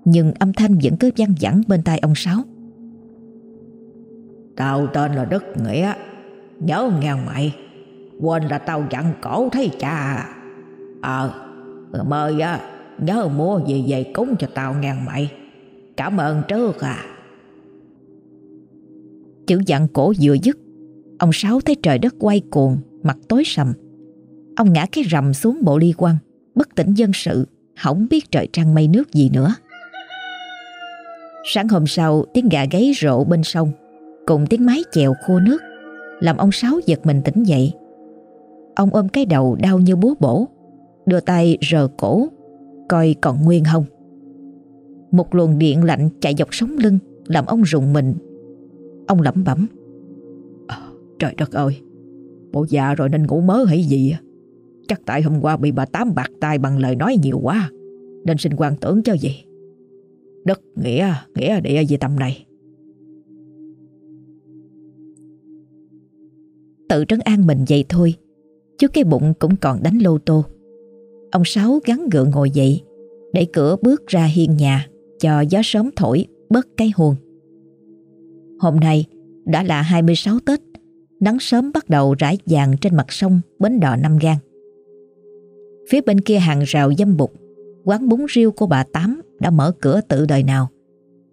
Nhưng âm thanh vẫn cứ văng vẳng bên tai ông Sáu. Tao tên là Đức Nghĩa. Nhớ nghe mày. Quên là tao dặn cổ thấy cha. Ờ, ờ Mời á, Nhớ mua về về cúng cho tao nghe mày. Cảm ơn trước à. Chữ dặn cổ vừa dứt, Ông Sáu thấy trời đất quay cuồng, Mặt tối sầm. Ông ngã cái rầm xuống bộ ly quan Bất tỉnh dân sự Không biết trời trăng mây nước gì nữa. Sáng hôm sau, Tiếng gà gáy rộ bên sông, Cùng tiếng mái chèo khô nước. Làm ông Sáu giật mình tỉnh dậy Ông ôm cái đầu đau như búa bổ Đưa tay rờ cổ coi còn nguyên không. Một luồng điện lạnh chạy dọc sống lưng làm ông rùng mình. Ông lẩm bẩm. À, trời đất ơi, bộ già rồi nên ngủ mớ hay gì à? Chắc tại hôm qua bị bà Tám bạc tay bằng lời nói nhiều quá Nên sinh quan tưởng cho gì Đất nghĩa, nghĩa địa gì tầm này Tự trấn an mình vậy thôi, Chứ cái bụng cũng còn đánh lô tô. Ông Sáu gắn gượng ngồi dậy, Đẩy cửa bước ra hiên nhà, Cho gió sớm thổi, bớt cái hồn Hôm nay đã là 26 Tết, Nắng sớm bắt đầu rải vàng trên mặt sông Bến đò Năm Gan Phía bên kia hàng rào dâm bục Quán bún riêu của bà Tám Đã mở cửa tự đời nào.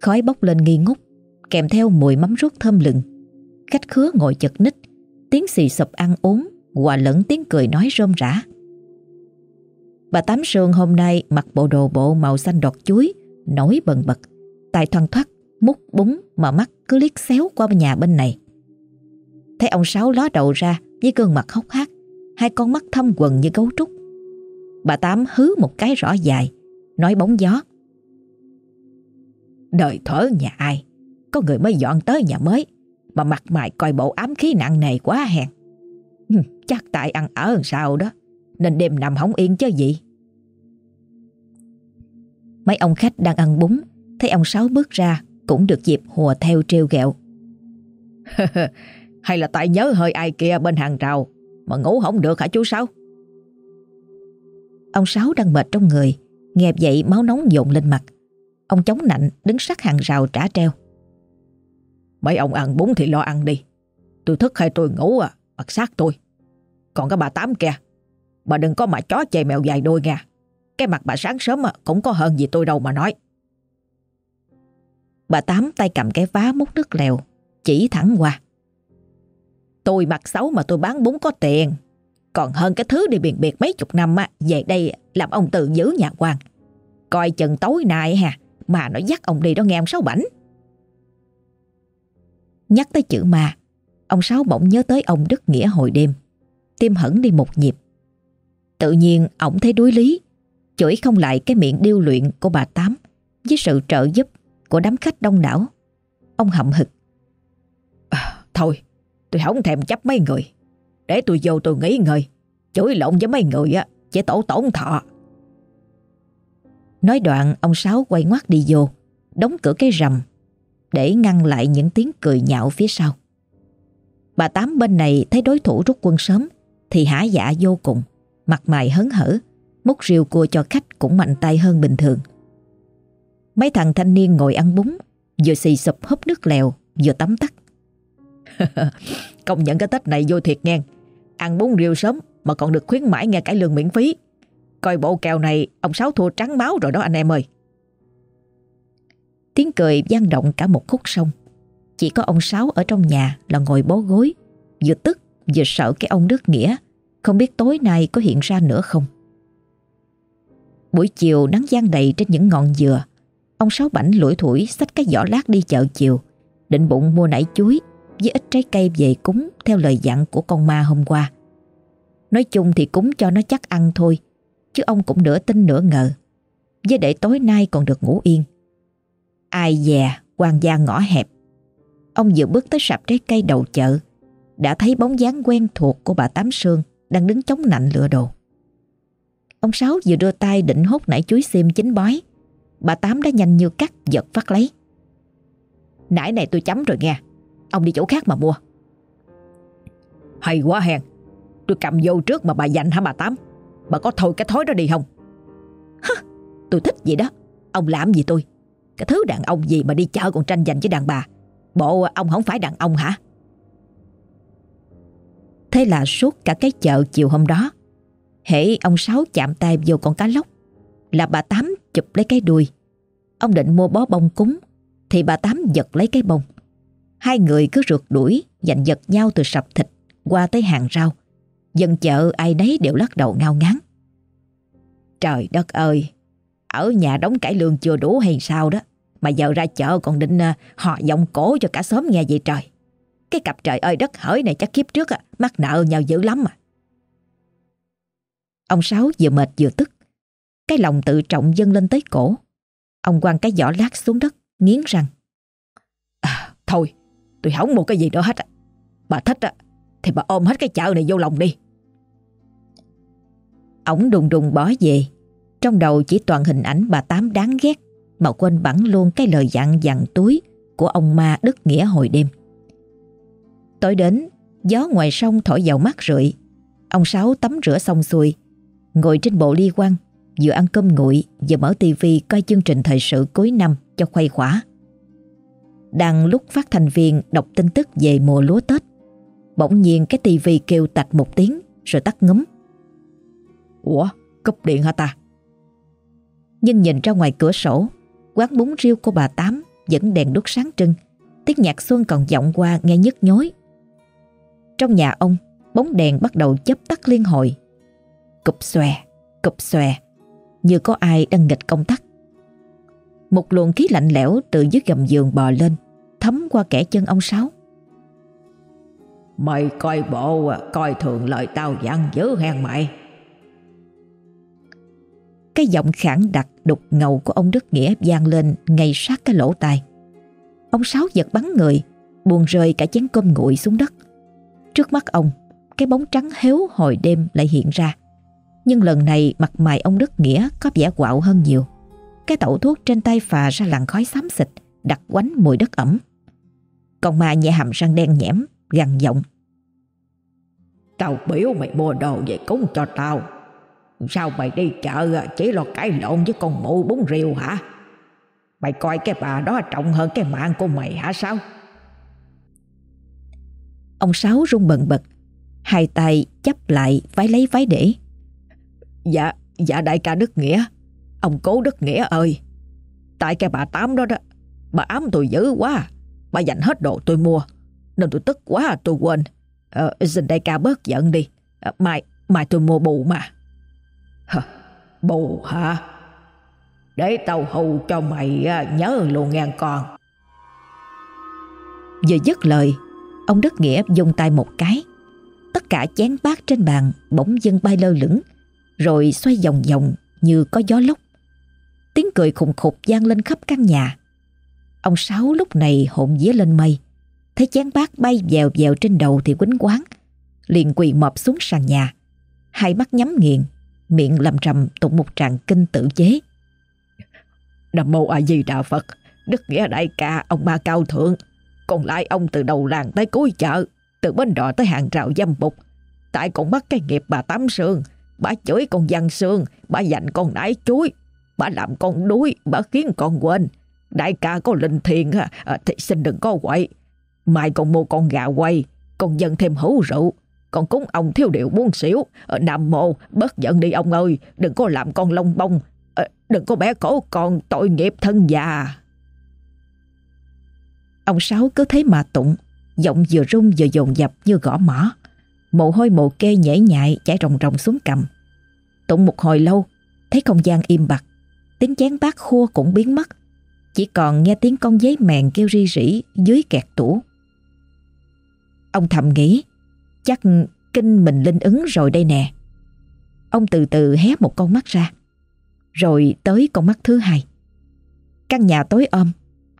Khói bốc lên nghi ngút, Kèm theo mùi mắm ruốc thơm lừng. Khách khứa ngồi chật ních Tiếng xì sụp ăn uống Hòa lẫn tiếng cười nói rôm rã Bà Tám Sương hôm nay mặc bộ đồ bộ màu xanh đọt chuối, nổi bần bật, tài thoăn thoắt, múc búng mà mắt cứ liếc xéo qua nhà bên này. Thấy ông Sáu ló đầu ra với gương mặt hốc hác, hai con mắt thâm quần như gấu trúc. Bà Tám hứ một cái rõ dài, nói bóng gió. Đời thở nhà ai, có người mới dọn tới nhà mới, mà mặt mày coi bộ ám khí nặng nề quá hèn. Chắc tại ăn ở làm sao đó, nên đêm nằm không yên chứ gì. Mấy ông khách đang ăn bún Thấy ông Sáu bước ra Cũng được dịp hùa theo treo gẹo Hay là tại nhớ hơi ai kia bên hàng rào Mà ngủ không được hả chú Sáu Ông Sáu đang mệt trong người Nghe vậy máu nóng dồn lên mặt Ông chống nạnh đứng sát hàng rào trả treo Mấy ông ăn bún thì lo ăn đi Tôi thức hay tôi ngủ à mặc sát tôi Còn cái bà Tám kìa Bà đừng có mà chó chạy mèo dài đôi nha cái mặt bà sáng sớm à, cũng có hơn gì tôi đâu mà nói. Bà Tám tay cầm cái vá múc nước lèo, chỉ thẳng qua. Tôi mặt xấu mà tôi bán bún có tiền. Còn hơn cái thứ đi biển biệt mấy chục năm á, về đây làm ông tự giữ nhà quan. Coi chừng tối nay hà mà nó dắt ông đi đó nghe ông Sáu Bảnh. Nhắc tới chữ mà, ông Sáu bỗng nhớ tới ông Đức Nghĩa hồi đêm. Tim hẳn đi một nhịp. Tự nhiên ổng thấy đuối lý, chửi không lại cái miệng điêu luyện của bà Tám với sự trợ giúp của đám khách đông đảo. Ông hậm hực. À, thôi, tôi không thèm chấp mấy người. Để tôi vô tôi nghỉ ngơi. Chửi lộn với mấy người á, chỉ tổ tổn thọ. Nói đoạn ông Sáu quay ngoắt đi vô, đóng cửa cái rầm để ngăn lại những tiếng cười nhạo phía sau. Bà Tám bên này thấy đối thủ rút quân sớm thì hả dạ vô cùng, mặt mày hớn hở, múc rượu cua cho khách cũng mạnh tay hơn bình thường. Mấy thằng thanh niên ngồi ăn bún, vừa xì sụp húp nước lèo, vừa tắm tắt. Công nhận cái Tết này vô thiệt nghe, ăn bún rượu sớm mà còn được khuyến mãi nghe cải lương miễn phí. Coi bộ kèo này ông Sáu thua trắng máu rồi đó anh em ơi. Tiếng cười vang động cả một khúc sông. Chỉ có ông Sáu ở trong nhà là ngồi bó gối, vừa tức vừa sợ cái ông Đức Nghĩa, không biết tối nay có hiện ra nữa không. Buổi chiều nắng giăng đầy trên những ngọn dừa, ông Sáu Bảnh lủi thủi xách cái giỏ lát đi chợ chiều, định bụng mua nải chuối với ít trái cây về cúng theo lời dặn của con ma hôm qua. Nói chung thì cúng cho nó chắc ăn thôi, chứ ông cũng nửa tin nửa ngờ. Với để tối nay còn được ngủ yên. Ai dè, quan gia ngõ hẹp. Ông vừa bước tới sạp trái cây đầu chợ, đã thấy bóng dáng quen thuộc của bà Tám Sương đang đứng chống nạnh lựa đồ. Ông Sáu vừa đưa tay định hút nải chuối xiêm chín bói. Bà Tám đã nhanh như cắt giật phát lấy. Nãy này tôi chấm rồi nghe. Ông đi chỗ khác mà mua. Hay quá hèn. Tôi cầm vô trước mà bà dành hả bà Tám? Bà có thôi cái thói đó đi không? Hả? Tôi thích vậy đó. Ông làm gì tôi? Cái thứ đàn ông gì mà đi chợ còn tranh giành với đàn bà? Bộ ông không phải đàn ông hả? Thế là suốt cả cái chợ chiều hôm đó, Hễ ông Sáu chạm tay vô con cá lóc, Là bà Tám chụp lấy cái đuôi. Ông định mua bó bông cúng, Thì bà Tám giật lấy cái bông. Hai người cứ rượt đuổi, Giành giật nhau từ sập thịt Qua tới hàng rau. Dân chợ ai nấy đều lắc đầu ngao ngán. Trời đất ơi! Ở nhà đóng cải lương chưa đủ hay sao đó Mà giờ ra chợ còn định ờ, họ giọng cổ cho cả xóm nghe vậy trời. Cái cặp trời ơi đất hỡi này chắc kiếp trước à, mắc nợ nhau dữ lắm mà. Ông Sáu vừa mệt vừa tức Cái lòng tự trọng dâng lên tới cổ. Ông quăng cái giỏ lát xuống đất Nghiến răng. À, Thôi tôi không mua cái gì nữa hết Bà thích á Thì bà ôm hết cái chợ này vô lòng đi. Ông đùng đùng bỏ về trong đầu chỉ toàn hình ảnh bà Tám đáng ghét mà quên bẵng luôn cái lời dặn dặn túi của ông ma Đức Nghĩa hồi đêm. Tối đến, gió ngoài sông thổi vào mắt rượi. Ông Sáu tắm rửa xong xuôi, ngồi trên bộ ly quan, vừa ăn cơm nguội vừa mở tivi coi chương trình thời sự cuối năm cho khuây khỏa. Đang lúc phát thành viên đọc tin tức về mùa lúa Tết, bỗng nhiên cái tivi kêu tạch một tiếng rồi tắt ngấm. Ủa, cúp điện hả ta? Nhưng nhìn ra ngoài cửa sổ, Quán bún riêu của bà Tám Vẫn đèn đốt sáng trưng. Tiếng nhạc xuân còn vọng qua nghe nhức nhối. Trong nhà ông, Bóng đèn bắt đầu chớp tắt liên hồi. Cụp xòe Cụp xòe, Như có ai đang nghịch công tắc. Một luồng khí lạnh lẽo từ dưới gầm giường bò lên, Thấm qua kẻ chân ông Sáu. Mày coi bộ à, Coi thường lời tao dặn dữ hen mày cái giọng khản đặc đục ngầu của ông Đức Nghĩa vang lên ngay sát cái lỗ tai. Ông Sáu giật bắn người, buồn rơi cả chén cơm nguội xuống đất. Trước mắt ông, cái bóng trắng héo hồi đêm lại hiện ra. Nhưng lần này mặt mày ông Đức Nghĩa có vẻ quạo hơn nhiều. Cái tẩu thuốc trên tay phà ra làn khói xám xịt, đặc quánh mùi đất ẩm. Còn mà nhẹ hàm răng đen nhẽm, gằn giọng. Tao biểu mày mua đồ về cúng cho tao Sao mày đi chợ chỉ lo cãi lộn với con mụ bún riêu hả? Mày coi cái bà đó trọng hơn cái mạng của mày hả sao? Ông Sáu rung bần bật, hai tay chấp lại vái lấy vái để. Dạ, dạ đại ca Đức Nghĩa, ông cố Đức Nghĩa ơi. Tại cái bà Tám đó đó, bà ám tôi dữ quá, bà dành hết đồ tôi mua, nên tôi tức quá tôi quên. Ờ, xin đại ca bớt giận đi, ờ, mai Mai tôi mua bù mà Hả, Bù hả? Để tao hù cho mày à, nhớ luôn ngàn con. Vừa dứt lời Ông Đức Nghĩa dùng tay một cái. Tất cả chén bát trên bàn bỗng dưng bay lơ lửng Rồi xoay vòng vòng như có gió lốc. Tiếng cười khùng khục gian lên khắp căn nhà. Ông Sáu lúc này hộn vía lên mây. Thấy chén bát bay vèo vèo trên đầu thì quýnh quán Liền quỳ mọp xuống sàn nhà. Hai mắt nhắm nghiền. Miệng làm trầm tụng một tràng kinh tự chế. Nam mô A Di Đà Phật, Đức nghĩa đại ca, ông ba cao thượng. Còn lại ông từ đầu làng tới cuối chợ, Từ bến đò tới hàng rào dâm bục. Tại còn bắt cái nghiệp bà Tám Sương, Bà chửi con văn Sương, Bà dành con nải chuối, Bà làm con đuối, Bà khiến con quên. Đại ca có linh thiền à, à, Thì xin đừng có quậy. Mai còn mua con gà quay, Con dân thêm hữu rượu. Con cúng ông thiếu điệu buông xỉu. Ờ, Nam mô, bớt giận đi ông ơi. Đừng có làm con lông bông. Ờ, đừng có bé cổ con tội nghiệp thân già. Ông Sáu cứ thế mà tụng. Giọng vừa rung vừa dồn dập như gõ mỏ Mồ hôi mồ kê nhễ nhại chảy ròng ròng xuống cầm Tụng một hồi lâu, Thấy không gian im bặt. Tiếng chén bát khua cũng biến mất. Chỉ còn nghe tiếng con giấy mèn kêu ri rỉ Dưới kẹt tủ. Ông thầm nghĩ Chắc kinh mình linh ứng rồi đây nè. Ông từ từ hé một con mắt ra. Rồi tới con mắt thứ hai. Căn nhà tối om,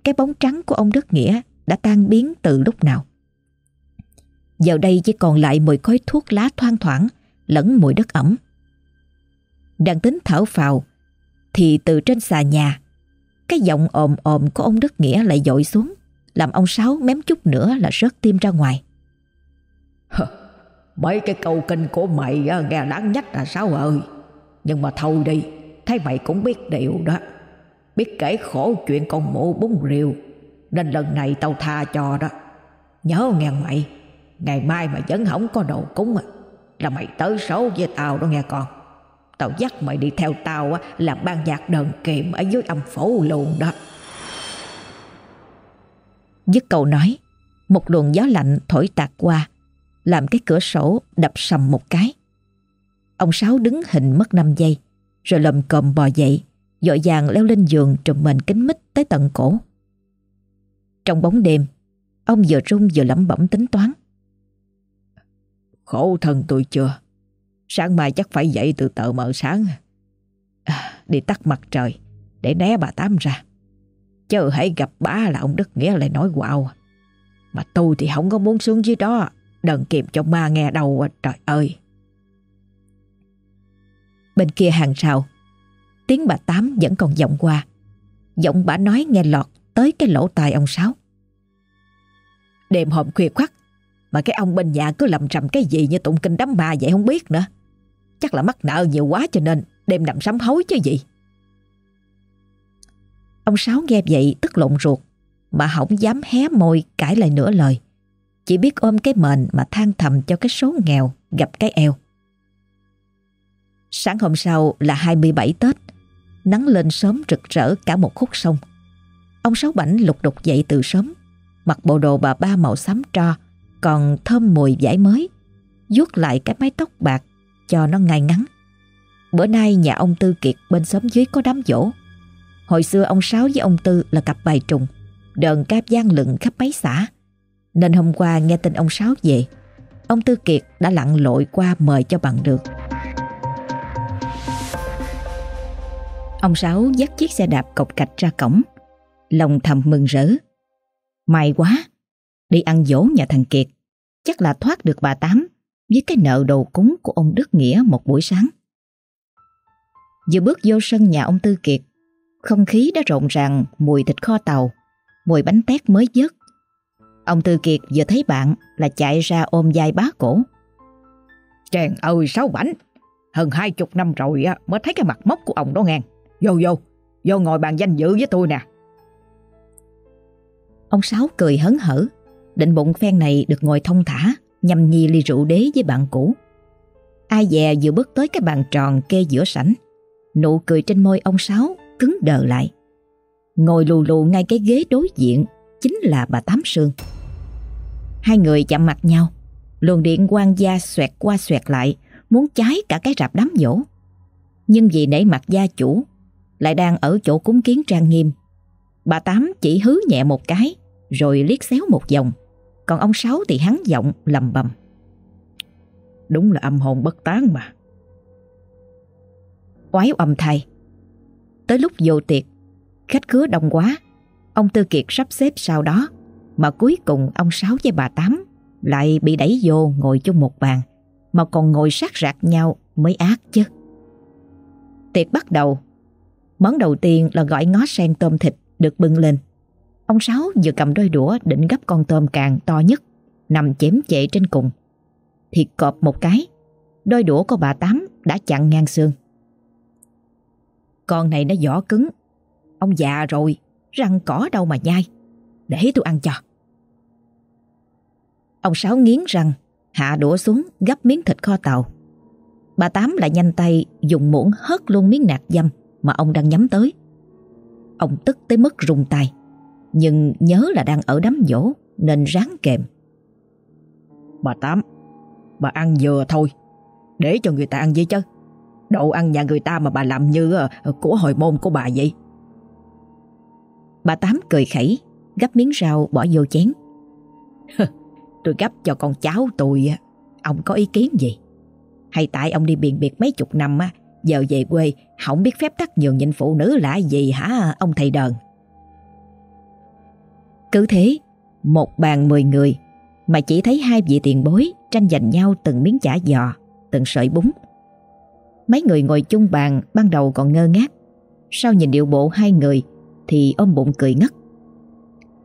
Cái bóng trắng của ông Đức Nghĩa Đã tan biến từ lúc nào. Giờ đây chỉ còn lại mùi khói thuốc lá thoang thoảng Lẫn mùi đất ẩm. Đang tính thở phào, Thì từ trên xà nhà, Cái giọng ồm ồm của ông Đức Nghĩa lại dội xuống, Làm ông Sáu mém chút nữa là rớt tim ra ngoài. Mấy cái câu kinh của mày nghe đáng nhắc là sao ơi Nhưng mà thôi đi, Thấy mày cũng biết điều đó. Biết kể khổ chuyện con mụ bún rìu, Nên lần này tao tha cho đó. Nhớ nghe mày, Ngày mai mà vẫn không có đồ cúng Là mày tới số với tao đó nghe con. Tao dắt mày đi theo tao Là ban nhạc đờn kiệm Ở dưới âm phủ luôn đó. Dứt câu nói, Một luồng gió lạnh thổi tạt qua làm cái cửa sổ đập sầm một cái. Ông Sáu đứng hình mất 5 giây, rồi lầm cồm bò dậy, dội vàng leo lên giường trùm mền kính mít tới tận cổ. Trong bóng đêm, ông vừa rung vừa lẩm bẩm tính toán. Khổ thân tôi chưa, sáng mai chắc phải dậy từ tờ mờ sáng. À, đi tắt mặt trời để né bà Tám ra. Chứ hãy gặp bà là ông Đức Nghĩa lại nói wow. Mà tôi thì không có muốn xuống dưới đó Đừng kịp cho ma nghe đâu trời ơi. Bên kia hàng rào, tiếng bà Tám vẫn còn vọng qua. Giọng bà nói nghe lọt tới cái lỗ tai ông Sáu. Đêm hôm khuya khoắt, mà cái ông bên nhà cứ lầm trầm cái gì như tụng kinh đám ma vậy không biết nữa. Chắc là mắc nợ nhiều quá cho nên đêm nằm sắm hối chứ gì. Ông Sáu nghe vậy tức lộn ruột, mà không dám hé môi cãi lại nửa lời. Chỉ biết ôm cái mền mà than thầm cho cái số nghèo gặp cái eo. Sáng hôm sau là 27 Tết, nắng lên sớm rực rỡ cả một khúc sông. Ông Sáu Bảnh lục đục dậy từ sớm, mặc bộ đồ bà ba màu xám tro, còn thơm mùi vải mới, vuốt lại cái mái tóc bạc cho nó ngay ngắn. Bữa nay nhà ông Tư Kiệt bên xóm dưới có đám dỗ. Hồi xưa ông Sáu với ông Tư là cặp bài trùng, đờn cáp gian lựng khắp mấy xã. Nên hôm qua nghe tin ông Sáu về. Ông Tư Kiệt đã lặn lội qua mời cho bằng được. Ông Sáu dắt chiếc xe đạp cọc cạch ra cổng. Lòng thầm mừng rỡ. May quá, Đi ăn dỗ nhà thằng Kiệt. Chắc là thoát được bà Tám Với cái nợ đồ cúng của ông Đức Nghĩa một buổi sáng. Vừa bước vô sân nhà ông Tư Kiệt, Không khí đã rộn ràng mùi thịt kho tàu, Mùi bánh tét mới dớt. Ông Tư Kiệt vừa thấy bạn là chạy ra ôm vai bá cổ. Chàng ơi sáu bảnh, hơn hai chục năm rồi á mới thấy cái mặt mốc của ông đó ngang. Vô vô, vô ngồi bàn danh dự với tôi nè. Ông Sáu cười hấn hở, định bụng phen này được ngồi thông thả, nhâm nhi ly rượu đế với bạn cũ. Ai dè vừa bước tới cái bàn tròn kê giữa sảnh, nụ cười trên môi ông Sáu cứng đờ lại. Ngồi lù lù ngay cái ghế đối diện chính là bà Tám Sương. Hai người chạm mặt nhau, luồng điện quang gia xoẹt qua xoẹt lại, muốn cháy cả cái rạp đám dỗ. Nhưng vì nể mặt gia chủ, lại đang ở chỗ cúng kiến trang nghiêm. Bà Tám chỉ hứ nhẹ một cái, rồi liếc xéo một vòng. Còn ông Sáu thì hắn giọng lầm bầm. Đúng là âm hồn bất tán mà. Oái âm thay. Tới lúc vô tiệc, khách khứa đông quá, ông Tư Kiệt sắp xếp sau đó, mà cuối cùng ông Sáu với bà Tám lại bị đẩy vô ngồi chung một bàn, mà còn ngồi sát rạc nhau mới ác chứ. Tiệc bắt đầu, món đầu tiên là gỏi ngó sen tôm thịt được bưng lên. Ông Sáu vừa cầm đôi đũa định gấp con tôm càng to nhất, nằm chém chệ trên cùng. Thì cọp một cái, đôi đũa của bà Tám đã chặn ngang xương. Con này nó vỏ cứng, ông già rồi, răng cỏ đâu mà nhai, để tôi ăn cho. Ông Sáu nghiến răng, hạ đũa xuống gấp miếng thịt kho tàu. Bà Tám lại nhanh tay dùng muỗng hất luôn miếng nạc dâm mà ông đang nhắm tới. Ông tức tới mức rung tay, nhưng nhớ là đang ở đám dỗ nên ráng kèm. Bà Tám, bà ăn vừa thôi, để cho người ta ăn gì chứ. Đồ ăn nhà người ta mà bà làm như ờ, của hồi môn của bà vậy. Bà Tám cười khẩy, gấp miếng rau bỏ vô chén. tôi gấp cho con cháu tôi, ông có ý kiến gì? Hay tại ông đi biển biệt mấy chục năm á, giờ về quê không biết phép tắc nhường nhịn phụ nữ là gì hả ông thầy đờn? Cứ thế, một bàn mười người mà chỉ thấy hai vị tiền bối tranh giành nhau từng miếng chả giò, từng sợi bún. Mấy người ngồi chung bàn ban đầu còn ngơ ngác, sau nhìn điệu bộ hai người thì ôm bụng cười ngất.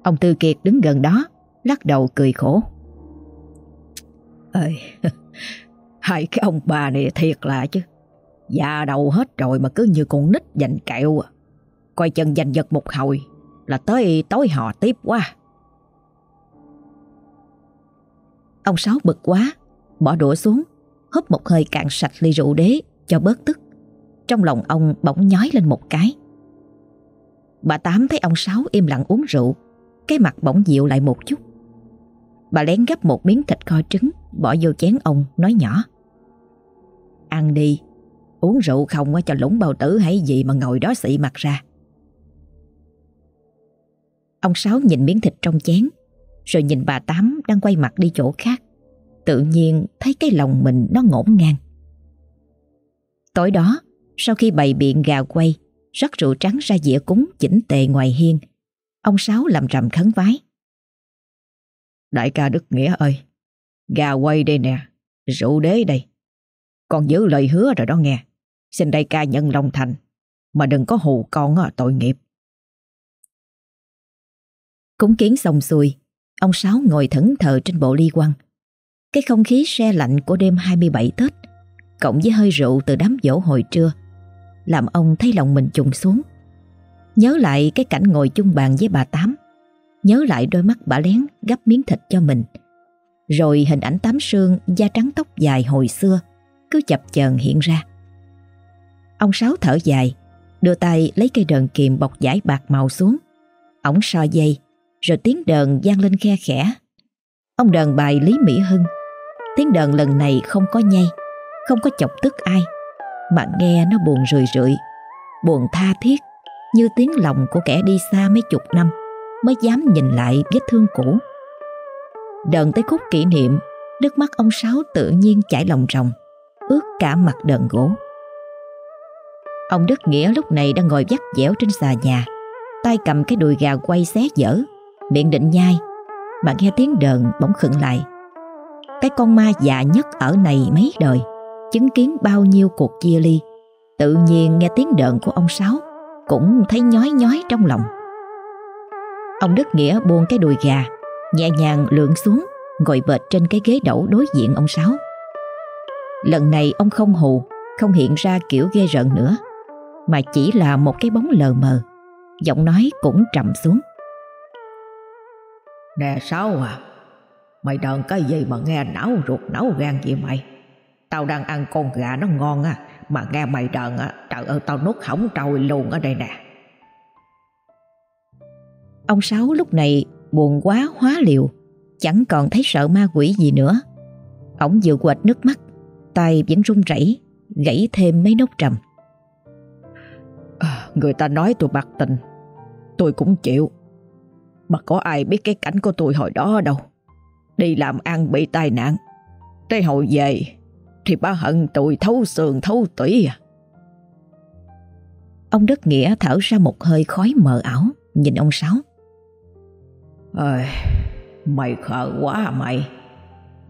Ông Tư Kiệt đứng gần đó, lắc đầu cười khổ. Ơi, hai cái ông bà này thiệt là chứ. Già đầu hết rồi mà cứ như con nít dành kẹo à. Coi chân giành giật một hồi là tới tối họ tiếp quá. Ông Sáu bực quá, bỏ đũa xuống, húp một hơi cạn sạch ly rượu đế cho bớt tức. Trong lòng ông bỗng nhói lên một cái. Bà Tám thấy ông Sáu im lặng uống rượu, cái mặt bỗng dịu lại một chút. Bà lén gấp một miếng thịt kho trứng bỏ vô chén ông nói nhỏ. Ăn đi, uống rượu không cho lũng bao tử hay gì mà ngồi đó xị mặt ra. Ông Sáu nhìn miếng thịt trong chén Rồi nhìn bà Tám đang quay mặt đi chỗ khác Tự nhiên thấy cái lòng mình nó ngổn ngang Tối đó Sau khi bày biện gà quay Rắc rượu trắng ra dĩa cúng chỉnh tề ngoài hiên Ông Sáu làm rầm khấn vái Đại ca Đức Nghĩa ơi Gà quay đây nè Rượu đế đây Con giữ lời hứa rồi đó nghe Xin đại ca nhận lòng thành Mà đừng có hù con tội nghiệp Cúng kiến xong xuôi, ông Sáu ngồi thẫn thờ trên bộ ly quăng. Cái không khí xe lạnh của đêm 27 Tết, cộng với hơi rượu từ đám dỗ hồi trưa, làm ông thấy lòng mình trùng xuống. Nhớ lại cái cảnh ngồi chung bàn với bà Tám, nhớ lại đôi mắt bà lén gắp miếng thịt cho mình, rồi hình ảnh Tám Sương da trắng tóc dài hồi xưa cứ chập chờn hiện ra. Ông Sáu thở dài, đưa tay lấy cây đờn kìm bọc giải bạc màu xuống. Ổng so dây, rồi tiếng đờn gian lên khe khẽ. Ông đờn bài Lý Mỹ Hưng. Tiếng đờn lần này không có nhây, không có chọc tức ai, mà nghe nó buồn rười rượi, buồn tha thiết, như tiếng lòng của kẻ đi xa mấy chục năm mới dám nhìn lại vết thương cũ. đợn tới khúc kỷ niệm, nước mắt ông Sáu tự nhiên chảy lòng ròng, ướt cả mặt đợn gỗ. Ông Đức Nghĩa lúc này đang ngồi vắt dẻo trên xà nhà, tay cầm cái đùi gà quay xé dở, miệng định nhai mà nghe tiếng đờn bỗng khựng lại cái con ma già nhất ở này mấy đời chứng kiến bao nhiêu cuộc chia ly tự nhiên nghe tiếng đờn của ông sáu cũng thấy nhói nhói trong lòng. Ông đức nghĩa buông cái đùi gà, nhẹ nhàng lượn xuống, ngồi bệt trên cái ghế đẩu đối diện ông sáu. Lần này ông không hù, không hiện ra kiểu ghê rợn nữa, mà chỉ là một cái bóng lờ mờ, giọng nói cũng trầm xuống. Nè Sáu à Mày đờn cái gì mà nghe não ruột não gan vậy mày? Tao đang ăn con gà nó ngon à. Mà nghe mày đờn á Trời ơi tao nuốt hỏng trôi luôn ở đây nè. Ông Sáu lúc này buồn quá hóa liều Chẳng còn thấy sợ ma quỷ gì nữa. Ông vừa quệt nước mắt tay vẫn run rẩy Gãy thêm mấy nốt trầm. À, Người ta nói tôi bạc tình Tôi cũng chịu. Mà có ai biết cái cảnh của tôi hồi đó đâu? Đi làm ăn bị tai nạn Tới hồi về thì ba hận tôi thấu xương thấu tủy à. Ông Đức Nghĩa thở ra một hơi khói mờ ảo Nhìn ông Sáu. Ơi, Mày khờ quá à mày.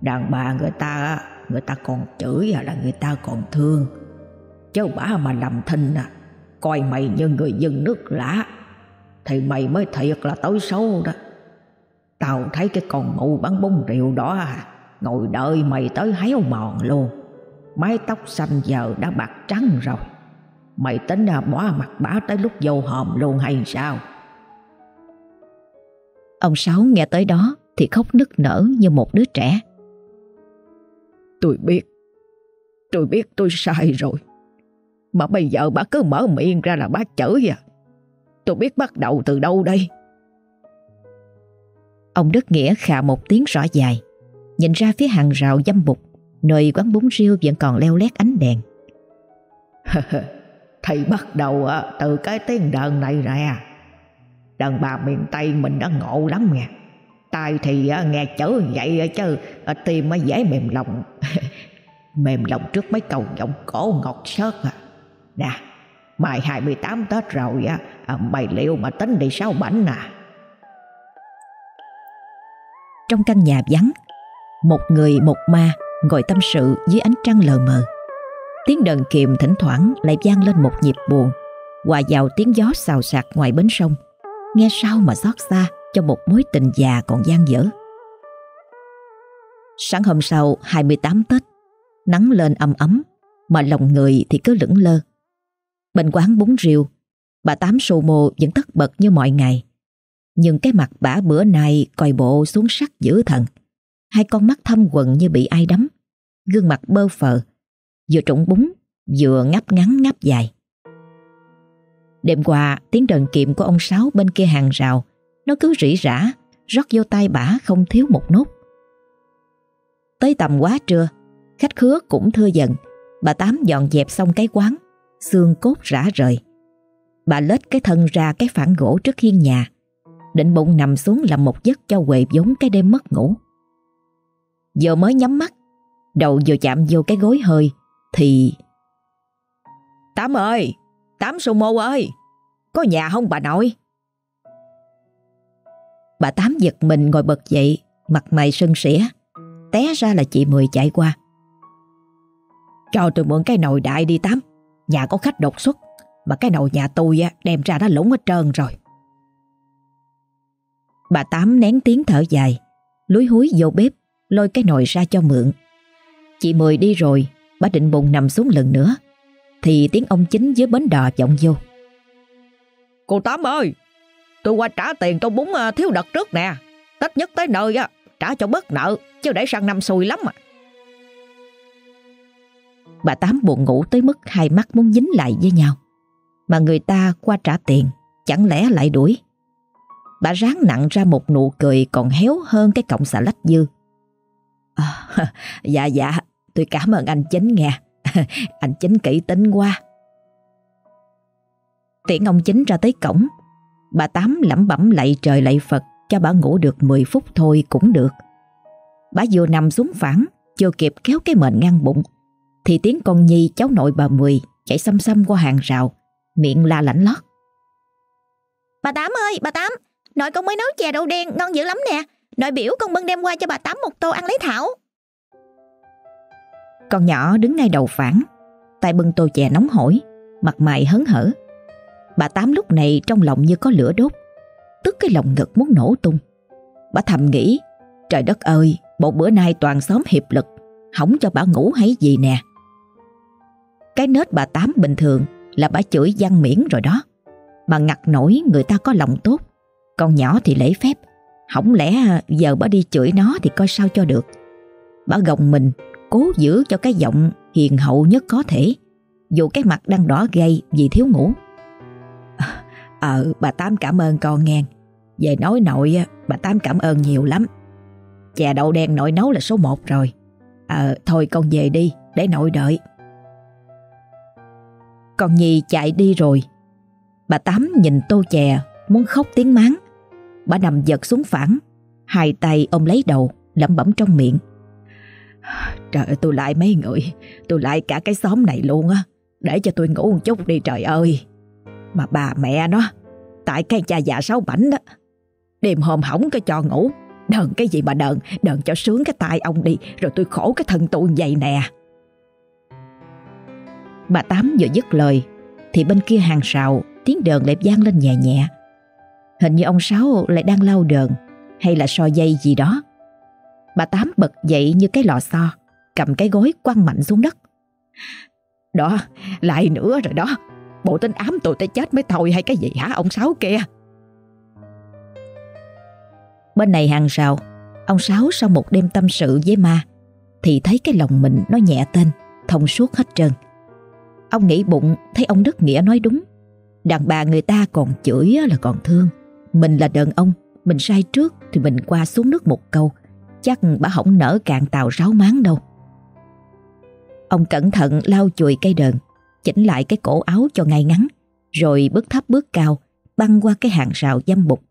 Đàn bà người ta Người ta còn chửi à là người ta còn thương. Chứ bà mà làm thinh à Coi mày như người dân nước lã. Thì mày mới thiệt là tối xấu đó. Tao thấy cái con mụ bắn bông rượu đó à Ngồi đợi mày tới héo mòn luôn. Mái tóc xanh giờ đã bạc trắng rồi. Mày tính là bỏ mặt bả tới lúc vô hòm luôn hay sao? Ông Sáu nghe tới đó Thì khóc nức nở như một đứa trẻ. Tôi biết. Tôi biết tôi sai rồi. Mà bây giờ bác cứ mở miệng ra là bác chửi à. Tôi biết bắt đầu từ đâu đây. Ông Đức Nghĩa khà một tiếng rõ dài Nhìn ra phía hàng rào dâm bục Nơi quán bún riêu vẫn còn leo lét ánh đèn. Thầy bắt đầu từ cái tiếng đờn này ra Đàn bà miền Tây mình đã ngộ lắm nha tai thì nghe chớ vậy chứ tim mới dễ mềm lòng. Mềm lòng trước mấy cầu giọng cổ ngọt xớt à. Nè mai 28 Tết rồi á à, mày liệu mà tính đi sáu bảnh à? Trong căn nhà vắng một người một ma ngồi tâm sự dưới ánh trăng lờ mờ tiếng đờn kiềm thỉnh thoảng lại vang lên một nhịp buồn hòa vào tiếng gió xào xạc ngoài bến sông nghe sao mà xót xa cho một mối tình già còn gian dở. Sáng hôm sau 28 Tết, nắng lên ấm ấm, mà lòng người thì cứ lững lơ. Bên quán bún riêu, bà Tám sô mồ vẫn tất bật như mọi ngày. Nhưng cái mặt bả bữa nay coi bộ xuống sắc dữ thần. Hai con mắt thâm quần như bị ai đấm, gương mặt bơ phờ, vừa trũng búng vừa ngáp ngắn ngáp dài. Đêm qua, tiếng đờn kiệm của ông Sáu bên kia hàng rào. Nó cứ rỉ rả Rót vô tay bả không thiếu một nốt. Tới tầm quá trưa Khách khứa cũng thưa dần. Bà Tám dọn dẹp xong cái quán Xương cốt rã rời. Bà lết cái thân ra cái phản gỗ trước hiên nhà. Định bụng nằm xuống làm một giấc cho quệ vốn cái đêm mất ngủ. Giờ mới nhắm mắt. Đầu vừa chạm vô cái gối hơi Thì Tám ơi! Tám sù mô ơi! Có nhà không bà nội? Bà Tám giật mình ngồi bật dậy Mặt mày sưng sỉa Té ra là chị Mười chạy qua. Cho tôi mượn cái nồi đại đi Tám. Nhà có khách đột xuất Mà cái nồi nhà tôi đem ra nó lũng hết trơn rồi. Bà Tám nén tiếng thở dài Lúi húi vô bếp Lôi cái nồi ra cho mượn. Chị Mười đi rồi Bà định bụng nằm xuống lần nữa. Thì tiếng ông chính dưới bến đò vọng vô. Cô Tám ơi Tôi qua trả tiền tô bún à, thiếu đợt trước nè. Tết nhất tới nơi á Trả cho bớt nợ Chứ để sang năm xui lắm à. Bà Tám buồn ngủ tới mức hai mắt muốn dính lại với nhau. Mà người ta qua trả tiền Chẳng lẽ lại đuổi? Bà ráng nặng ra một nụ cười Còn héo hơn cái cọng xà lách dư à, Dạ dạ Tôi cảm ơn anh Chính nghe Anh Chính kỹ tính quá Tiễn ông Chính ra tới cổng Bà Tám lẩm bẩm lạy trời lạy Phật cho bà ngủ được 10 phút thôi cũng được. Bà vừa nằm xuống phẳng, chưa kịp kéo cái mền ngăn bụng, thì tiếng con Nhi cháu nội bà Mười chạy xăm xăm qua hàng rào, miệng la lảnh lót. Bà Tám ơi, bà Tám, nội con mới nấu chè đậu đen ngon dữ lắm nè. Nội biểu con bưng đem qua cho bà Tám một tô ăn lấy thảo. Con nhỏ đứng ngay đầu phản, tay bưng tô chè nóng hổi, mặt mày hấn hở. Bà Tám lúc này trong lòng như có lửa đốt Tức cái lòng ngực muốn nổ tung Bà thầm nghĩ Trời đất ơi Bộ bữa nay toàn xóm hiệp lực Hỏng cho bà ngủ hay gì nè Cái nết bà Tám bình thường Là bà chửi văn miễn rồi đó Bà ngặt nổi người ta có lòng tốt Con nhỏ thì lễ phép không lẽ à, giờ bà đi chửi nó Thì coi sao cho được Bà gồng mình Cố giữ cho cái giọng hiền hậu nhất có thể Dù cái mặt đang đỏ gay vì thiếu ngủ Ờ bà Tám cảm ơn con nghe Về nói nội à, bà Tám cảm ơn nhiều lắm Chè đậu đen nội nấu là số một rồi Ờ thôi con về đi để nội đợi. Còn Nhi chạy đi rồi. Bà Tám nhìn tô chè, muốn khóc tiếng máng. Bà nằm giật xuống phẳng, hai tay ông lấy đầu, lẩm bẩm trong miệng. Trời ơi tôi lại mấy người. Tôi lại cả cái xóm này luôn á. Để cho tôi ngủ một chút đi trời ơi. Mà bà mẹ nó Tại cái cha già sáu bảnh đó Đêm hôm hỏng cái cho ngủ. Đờn cái gì mà đờn? Đờn cho sướng cái tai ông đi Rồi tôi khổ cái thân tôi vậy nè. Bà Tám vừa dứt lời Thì bên kia hàng rào Tiếng đờn lại vang lên nhẹ nhẹ. Hình như ông Sáu lại đang lau đờn, Hay là so dây gì đó. Bà Tám bật dậy như cái lò xo, Cầm cái gối quăng mạnh xuống đất. Đó, lại nữa rồi đó. Bộ tính ám tôi tới chết mới thôi hay cái gì hả ông Sáu kia? Bên này hàng rào, Ông Sáu sau một đêm tâm sự với ma, Thì thấy cái lòng mình nó nhẹ tên, Thông suốt hết trơn. Ông nghĩ bụng, thấy ông Đức Nghĩa nói đúng. Đàn bà người ta còn chửi là còn thương. Mình là đàn ông, Mình sai trước thì mình qua xuống nước một câu. Chắc bà không nở cạn tàu ráo máng đâu. Ông cẩn thận lau chùi cây đờn, Chỉnh lại cái cổ áo cho ngay ngắn, Rồi bước thấp bước cao, Băng qua cái hàng rào dâm bục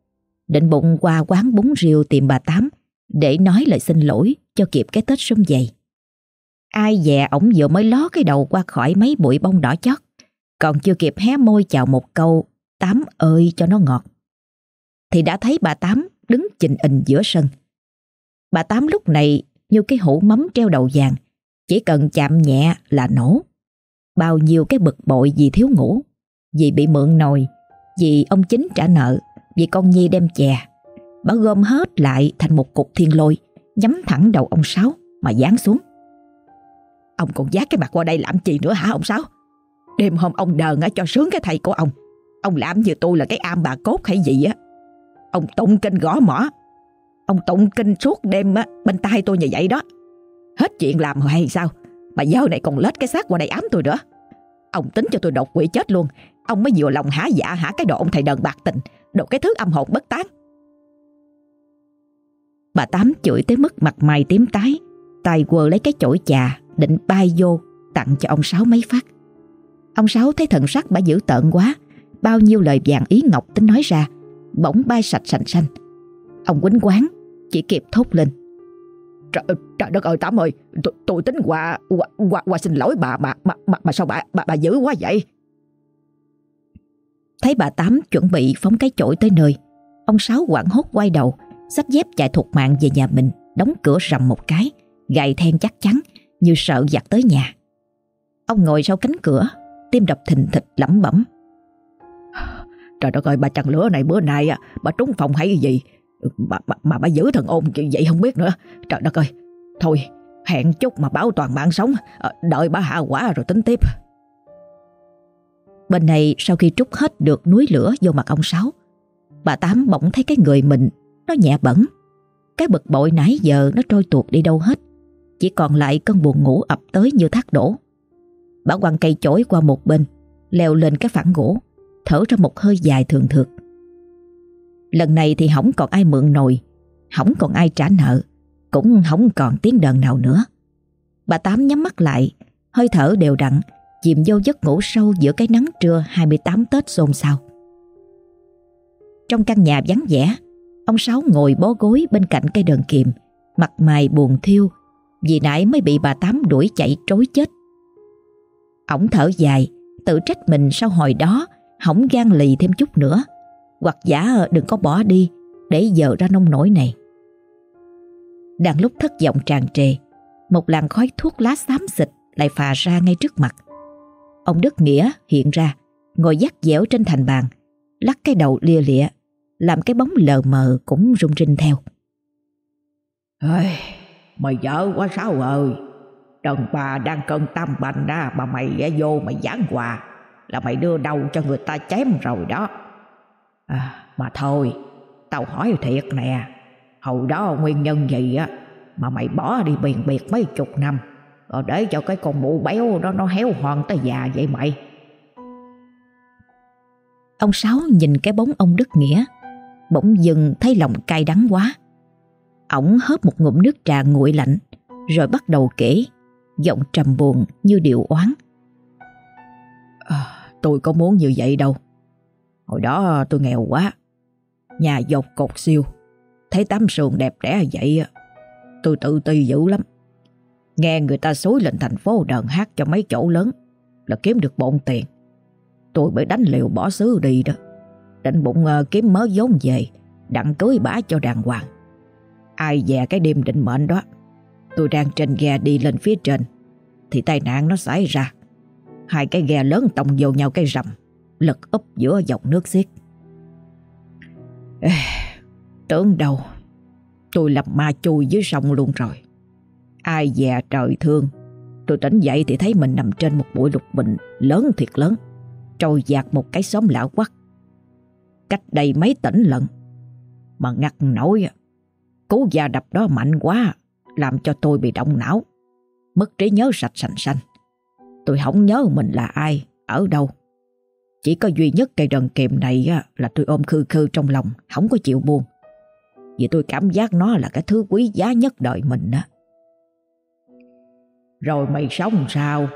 Định bụng qua quán bún riêu tìm bà Tám, Để nói lời xin lỗi Cho kịp cái Tết sum dày Ai dè ổng vừa mới ló cái đầu qua khỏi mấy bụi bông đỏ chót, Còn chưa kịp hé môi chào một câu, Tám ơi cho nó ngọt. Thì đã thấy bà Tám đứng chình ình giữa sân Bà Tám lúc này như cái hũ mắm treo đầu vàng, chỉ cần chạm nhẹ là nổ. Bao nhiêu cái bực bội vì thiếu ngủ, vì bị mượn nồi, vì ông chính trả nợ, vì con Nhi đem chè. Bà gom hết lại thành một cục thiên lôi, nhắm thẳng đầu ông Sáu mà dán xuống. Ông còn giác cái mặt qua đây làm gì nữa hả ông Sáu? Đêm hôm ông đờn cho sướng cái thầy của ông. Ông làm như tôi là cái am bà cốt hay gì á. Ông tụng kinh gõ mỏ Ông tụng kinh suốt đêm á, bên tai tôi như vậy đó. Hết chuyện làm rồi hay sao? Mà giờ này còn lết cái xác qua đây ám tôi nữa. Ông tính cho tôi đột quỷ chết luôn. Ông mới vừa lòng hả dạ hả cái đồ ông thầy đần bạc tình. Đồ cái thứ âm hồn bất tán. Bà Tám chửi tới mức mặt mày tím tái. Tài quờ lấy cái chổi chà định bay vô tặng cho ông Sáu mấy phát. Ông Sáu thấy thần sắc bà dữ tợn quá. Bao nhiêu lời vàng ý ngọc tính nói ra. Bỗng bay sạch sành xanh. Ông quýnh quán chỉ kịp thốt lên. Trời, trời đất ơi Tám ơi Tôi, tôi tính qua, qua, qua, qua xin lỗi bà mà, mà, mà, mà sao bà, bà, bà dữ quá vậy? Thấy bà Tám chuẩn bị phóng cái chổi tới nơi Ông Sáu quảng hốt quay đầu Xách dép chạy thục mạng về nhà mình Đóng cửa rầm một cái Gài then chắc chắn Như sợ giặt tới nhà. Ông ngồi sau cánh cửa Tim đập thình thịch lẩm bẩm. Trời đất ơi bà chằn lửa này bữa nay Bà trúng phòng hay gì? Mà, mà, bà, bà giữ thần ôn vậy không biết nữa. Trời đất ơi Thôi hẹn chút mà bảo toàn mạng sống. Ờ, đợi bà hạ quả rồi tính tiếp. Bên này sau khi trút hết được núi lửa vô mặt ông Sáu Bà Tám bỗng thấy cái người mình Nó nhẹ bẩn Cái bực bội nãy giờ nó trôi tuột đi đâu hết. Chỉ còn lại cơn buồn ngủ ập tới như thác đổ. Bà quăng cây chổi qua một bên Leo lên cái phản gỗ. Thở ra một hơi dài thường thượt. Lần này thì không còn ai mượn nồi, Không còn ai trả nợ, Cũng không còn tiếng đờn nào nữa. Bà Tám nhắm mắt lại, Hơi thở đều đặn, Chìm vô giấc ngủ sâu giữa cái nắng trưa 28 Tết xôn xao. Trong căn nhà vắng vẻ, Ông Sáu ngồi bó gối bên cạnh cây đờn kiềm, Mặt mày buồn thiêu, Vì nãy mới bị bà Tám đuổi chạy trối chết. Ông thở dài, Tự trách mình sau hồi đó hỏng gan lì thêm chút nữa hoặc giả đừng có bỏ đi để giờ ra nông nổi này. Đang lúc thất vọng tràn trề, một làn khói thuốc lá xám xịt lại phà ra ngay trước mặt. Ông Đức Nghĩa hiện ra, ngồi dắt dẻo trên thành bàn, lắc cái đầu lia lịa, làm cái bóng lờ mờ cũng rung rinh theo. Ơi, mày vợ quá sao ơi, đàn bà đang cơn tâm bệnh á, mà mày ghé vô mày giảng quà là mày đưa đầu cho người ta chém rồi đó. À, mà thôi, tao hỏi thiệt nè, hồi đó nguyên nhân gì á mà mày bỏ đi biền biệt mấy chục năm, rồi để cho cái con mụ béo đó nó héo hòn tới già vậy mày. Ông Sáu nhìn cái bóng ông Đức Nghĩa, bỗng dừng thấy lòng cay đắng quá. Ổng hớp một ngụm nước trà nguội lạnh, rồi bắt đầu kể, Giọng trầm buồn như điệu oán Tôi có muốn như vậy đâu. Hồi đó tôi nghèo quá. Nhà dột cột siêu. Thấy tấm sườn đẹp đẽ vậy Tôi tự ti dữ lắm. Nghe người ta xối lên thành phố đờn hát cho mấy chỗ lớn Là kiếm được bộn tiền. Tôi mới đánh liều bỏ xứ đi đó. Định bụng ờ, kiếm mớ vốn về, Đặng cưới bá cho đàng hoàng. Ai dè cái đêm định mệnh đó, Tôi đang trên ghe đi lên phía trên, Thì tai nạn nó xảy ra. Hai cái ghe lớn tông vô nhau cái rầm Lật úp giữa dòng nước xiết. Ê, Tưởng đâu Tôi lập ma chui dưới sông luôn rồi. Ai dè trời thương. Tôi tỉnh dậy thì thấy mình nằm trên một bụi lục bình Lớn thiệt lớn Trôi dạt một cái xóm lão quắc. Cách đây mấy tỉnh lận Mà ngặt nổi Cú da đập đó mạnh quá Làm cho tôi bị động não Mất trí nhớ sạch sành xanh Tôi không nhớ mình là ai, Ở đâu. Chỉ có duy nhất cây đần kiềm này Là tôi ôm khư khư trong lòng, Không có chịu buông Vì tôi cảm giác nó là cái thứ quý giá nhất đời mình đó Rồi mày sống sao?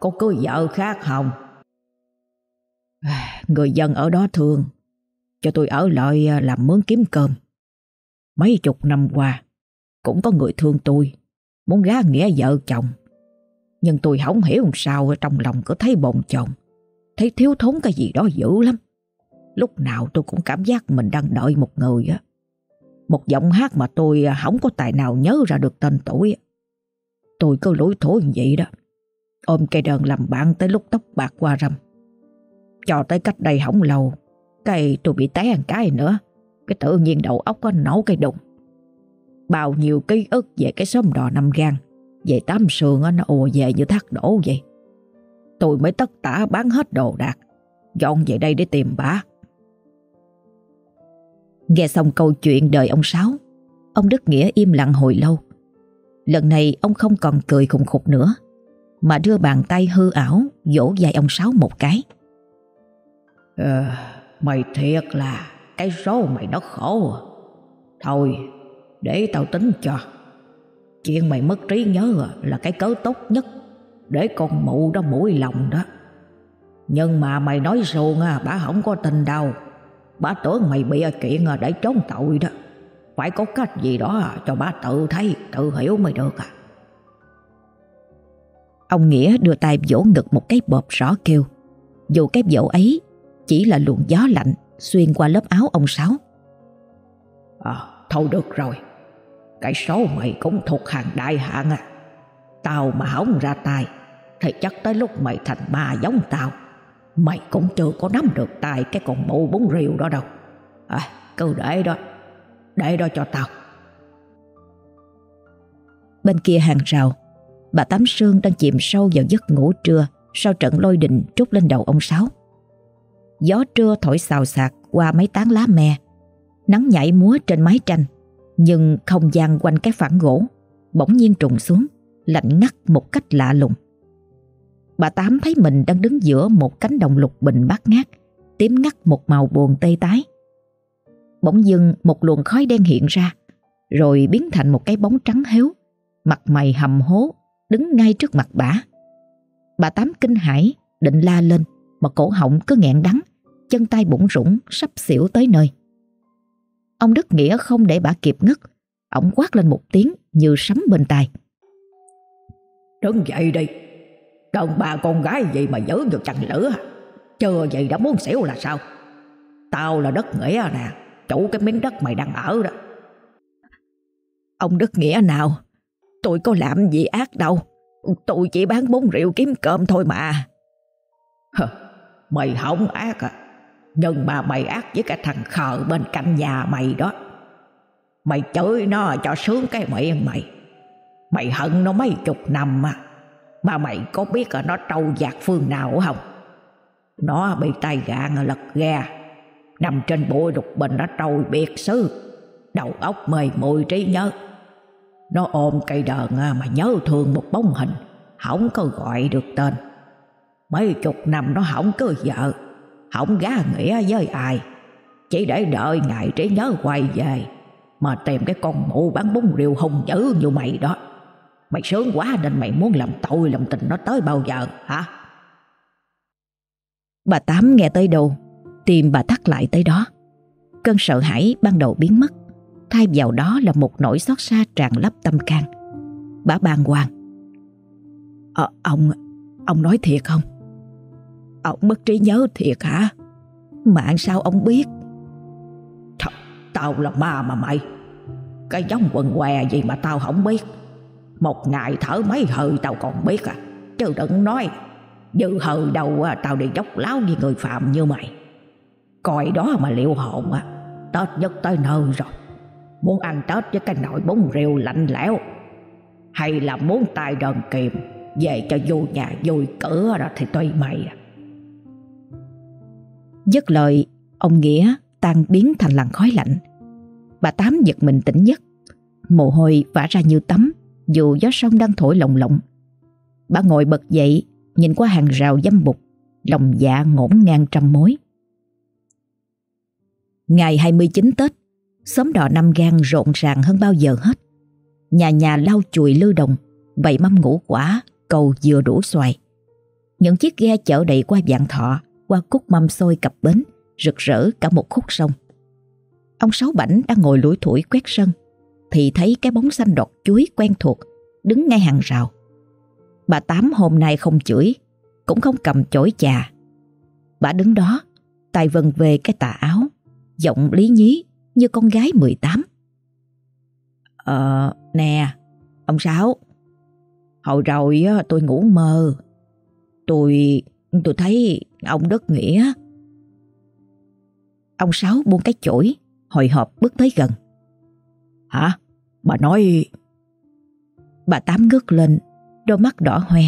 Có cưới vợ khác không? Người dân ở đó thương. Cho tôi ở lại à, làm mướn kiếm cơm. Mấy chục năm qua, Cũng có người thương tôi. Muốn gá nghĩa vợ chồng. Nhưng tôi không hiểu làm sao Trong lòng cứ thấy bồn chồn. Thấy thiếu thốn cái gì đó dữ lắm. Lúc nào tôi cũng cảm giác mình đang đợi một người á. Một giọng hát mà tôi à, không có tài nào nhớ ra được tên tuổi Tôi cứ lối thối như vậy đó. Ôm cây đờn làm bạn tới lúc tóc bạc qua râm. Cho tới cách đây không lâu cây tôi bị té ăn cái nữa. Cái tự nhiên đầu óc nó nổ cây đụng Bao nhiêu ký ức về cái xóm đò năm gan về tắm sườn nó ùa về như thác đổ vậy. Tôi mới tất tả bán hết đồ đạc Dọn về đây để tìm bà. Nghe xong câu chuyện đời ông Sáu Ông Đức Nghĩa im lặng hồi lâu. Lần này ông không còn cười khùng khục nữa Mà đưa bàn tay hư ảo Vỗ vai ông Sáu một cái. Ờ, Mày thiệt là cái số mày nó khổ. À. Thôi để tao tính cho. Chuyện mày mất trí nhớ à, là cái cớ tốt nhất. Để con mụ đó mũi lòng đó. Nhưng mà mày nói xuồng à Bà không có tin đâu. Bà tưởng mày bị à, chuyện à, để trốn tội đó. Phải có cách gì đó cho bà tự thấy Tự hiểu mới được à. Ông Nghĩa đưa tay vỗ ngực một cái bọp rõ kêu. Dù cái vỗ ấy chỉ là luồng gió lạnh xuyên qua lớp áo ông Sáu. À, thôi được rồi, cái số mày cũng thuộc hàng đại hạng à. Tao mà hỏng ra tay, thì chắc tới lúc mày thành ma giống tao, mày cũng chưa có nắm được tay cái con mụ bún rìu đó đâu. À, cứ để đó, để đó cho tao. Bên kia hàng rào, bà Tám Sương đang chìm sâu vào giấc ngủ trưa sau trận lôi đình trút lên đầu ông Sáu. Gió trưa thổi xào xạc qua mấy tán lá me Nắng nhảy múa trên mái tranh nhưng không gian quanh cái phản gỗ Bỗng nhiên trùng xuống, Lạnh ngắt một cách lạ lùng. Bà Tám thấy mình đang đứng giữa một cánh đồng lục bình bát ngát, Tím ngắt một màu buồn tê tái. Bỗng dưng một luồng khói đen hiện ra, Rồi biến thành một cái bóng trắng héo, Mặt mày hầm hố, Đứng ngay trước mặt bà. Bà Tám kinh hãi, Định la lên, Mà cổ họng cứ nghẹn đắng, chân tay bụng rủng sắp xỉu tới nơi. Ông Đức Nghĩa không để bà kịp ngất, ông quát lên một tiếng như sấm bên tai. Đứng dậy đi, đàn bà con gái gì mà giữ được chằn lửa, chưa vậy đã muốn xỉu là sao? Tao là Đức Nghĩa nè, chủ cái miếng đất mày đang ở đó. Ông Đức Nghĩa nào, tôi có làm gì ác đâu, tôi chỉ bán bún rượu kiếm cơm thôi mà. Hờ, mày không ác à, nhưng mà mày ác với cái thằng khờ bên cạnh nhà mày đó. Mày chửi nó cho sướng cái miệng mày. Mày hận nó mấy chục năm mà. Mà mày có biết là nó trâu giạt phương nào không? Nó bị tay gạn lật ghe. Nằm trên bụi đục bình nó trâu biệt xứ. Đầu óc mày mùi trí nhớ. Nó ôm cây đờn à mà nhớ thương một bóng hình. Không có gọi được tên. Mấy chục năm nó không có vợ không gá nghĩa với ai Chỉ để đợi ngày trí nhớ quay về Mà tìm cái con mụ bán bún riêu hung dữ như mày đó Mày sướng quá nên mày muốn làm tội làm tình nó tới bao giờ hả? Bà Tám nghe tới đâu, tìm bà thắt lại tới đó. Cơn sợ hãi ban đầu biến mất, thay vào đó là một nỗi xót xa tràn lấp tâm can. Bà bàng hoàng. Ờ, ông, ông nói thiệt không? Ông mất trí nhớ thiệt hả? Mạng sao ông biết? Thật, tao là ma mà mày. Cái giống quần què gì mà tao không biết. Một ngày thở mấy hơi tao còn biết à. Chứ đừng nói. Dư hơi đâu tao đi dốc láo với người phạm như mày. Coi đó mà liệu hồn á. Tết nhất tới nơi rồi. Muốn ăn Tết với cái nồi bún riêu lạnh lẽo. Hay là muốn tài đờn kiềm về cho vô nhà vui cửa đó thì tùy mày à. Dứt lời, ông Nghĩa tan biến thành làn khói lạnh. Bà Tám giật mình tỉnh giấc, mồ hôi vã ra như tắm dù gió sông đang thổi lồng lộng. Bà ngồi bật dậy, nhìn qua hàng rào dâm bục, lòng dạ ngổn ngang trăm mối. Ngày 29 Tết, xóm đò Năm Gan rộn ràng hơn bao giờ hết. Nhà nhà lau chùi lưu đồng, bày mâm ngũ quả, cầu dừa đủ xoài. Những chiếc ghe chở đầy qua dạng thọ, qua cúc mâm xôi cặp bến, rực rỡ cả một khúc sông. Ông Sáu Bảnh đang ngồi lủi thủi quét sân, thì thấy cái bóng xanh đọt chuối quen thuộc, đứng ngay hàng rào. Bà Tám hôm nay không chửi, cũng không cầm chổi chà. Bà đứng đó, tay vần về cái tà áo, giọng lý nhí như con gái 18. Ờ, nè, ông Sáu, hồi rồi tôi ngủ mơ. Tôi, tôi thấy ông đất Nghĩa. Ông Sáu buông cái chổi, hồi hộp bước tới gần. Hả? Bà nói... Bà Tám ngước lên, đôi mắt đỏ hoe.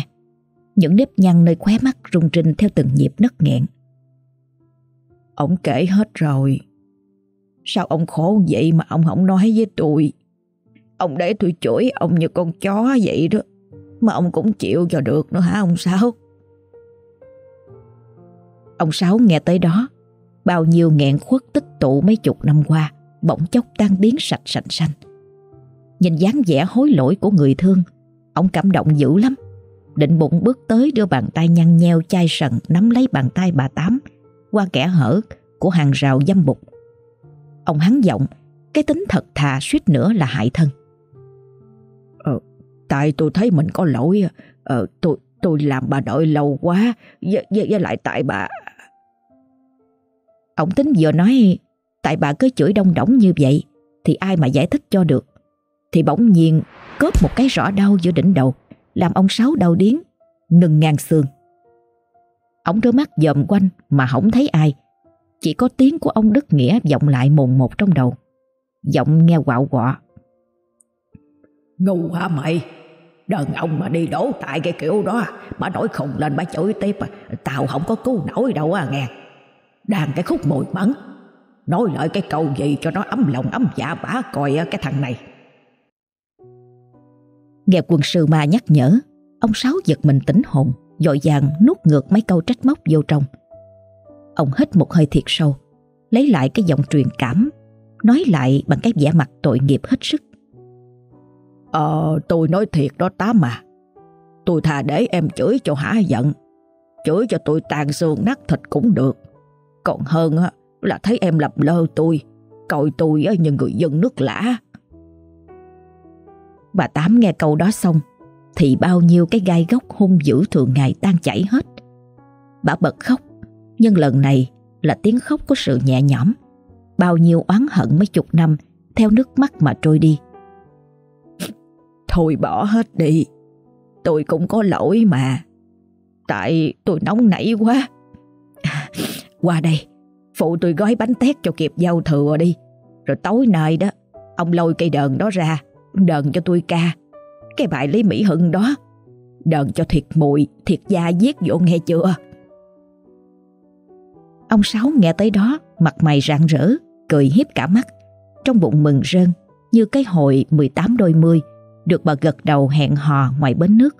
Những nếp nhăn nơi khóe mắt rung rinh theo từng nhịp nấc nghẹn. Ông kể hết rồi. Sao ông khổ vậy mà ông không nói với tôi? Ông để tôi chửi ông như con chó vậy đó. Mà ông cũng chịu cho được nữa hả ông Sáu? Ông Sáu nghe tới đó, bao nhiêu nghẹn khuất tích tụ mấy chục năm qua, bỗng chốc tan biến sạch sạch xanh. Nhìn dáng vẻ hối lỗi của người thương, ông cảm động dữ lắm. Định bụng bước tới đưa bàn tay nhăn nheo chai sần nắm lấy bàn tay bà Tám qua kẻ hở của hàng rào dâm bục. Ông hắn giọng, cái tính thật thà suýt nữa là hại thân. Ờ, tại tôi thấy mình có lỗi, ờ, tôi tôi làm bà đợi lâu quá, với, với, với lại tại bà... Ông tính vừa nói, tại bà cứ chửi đông đỏng như vậy, thì ai mà giải thích cho được. Thì bỗng nhiên cớp một cái rõ đau giữa đỉnh đầu, làm ông Sáu đau điến ngừng ngang xương. Ông đưa mắt dòm quanh mà không thấy ai, chỉ có tiếng của ông Đức Nghĩa vọng lại mồn một trong đầu. Giọng nghe quạo quọ. Ngu hả mày? Đàn ông mà đi đổ tại cái kiểu đó Bà nói khùng lên bà chửi tiếp. À. Tao không có cứu nổi đâu à nghe đang cái khúc mùi bắn. Nói lại cái câu gì cho nó ấm lòng, ấm dạ bả coi cái thằng này. Nghe quân sư ma nhắc nhở, Ông Sáu giật mình tỉnh hồn, Dội vàng nuốt ngược mấy câu trách móc vô trong. Ông hít một hơi thiệt sâu, Lấy lại cái giọng truyền cảm, Nói lại bằng cái vẻ mặt tội nghiệp hết sức. Ờ tôi nói thiệt đó Tám mà. Tôi thà để em chửi cho hả giận, Chửi cho tôi tàn xương nát thịt cũng được. Còn hơn là thấy em lập lơ tôi, Coi tôi như người dân nước lã. Bà Tám nghe câu đó xong, Thì bao nhiêu cái gai góc hung dữ thường ngày tan chảy hết. Bà bật khóc, Nhưng lần này là tiếng khóc có sự nhẹ nhõm. Bao nhiêu oán hận mấy chục năm, Theo nước mắt mà trôi đi. Thôi bỏ hết đi, Tôi cũng có lỗi mà. Tại tôi nóng nảy quá. Qua đây. Phụ tôi gói bánh tét cho kịp giao thừa đi. Rồi tối nay đó Ông lôi cây đờn đó ra Đờn cho tôi ca. Cái bài Lý Mỹ Hưng đó Đờn cho thiệt mùi Thiệt da giết vô nghe chưa? Ông Sáu nghe tới đó Mặt mày rạng rỡ Cười hiếp cả mắt. Trong bụng mừng rơn Như cái hồi 18 đôi mươi được bà gật đầu hẹn hò ngoài bến nước.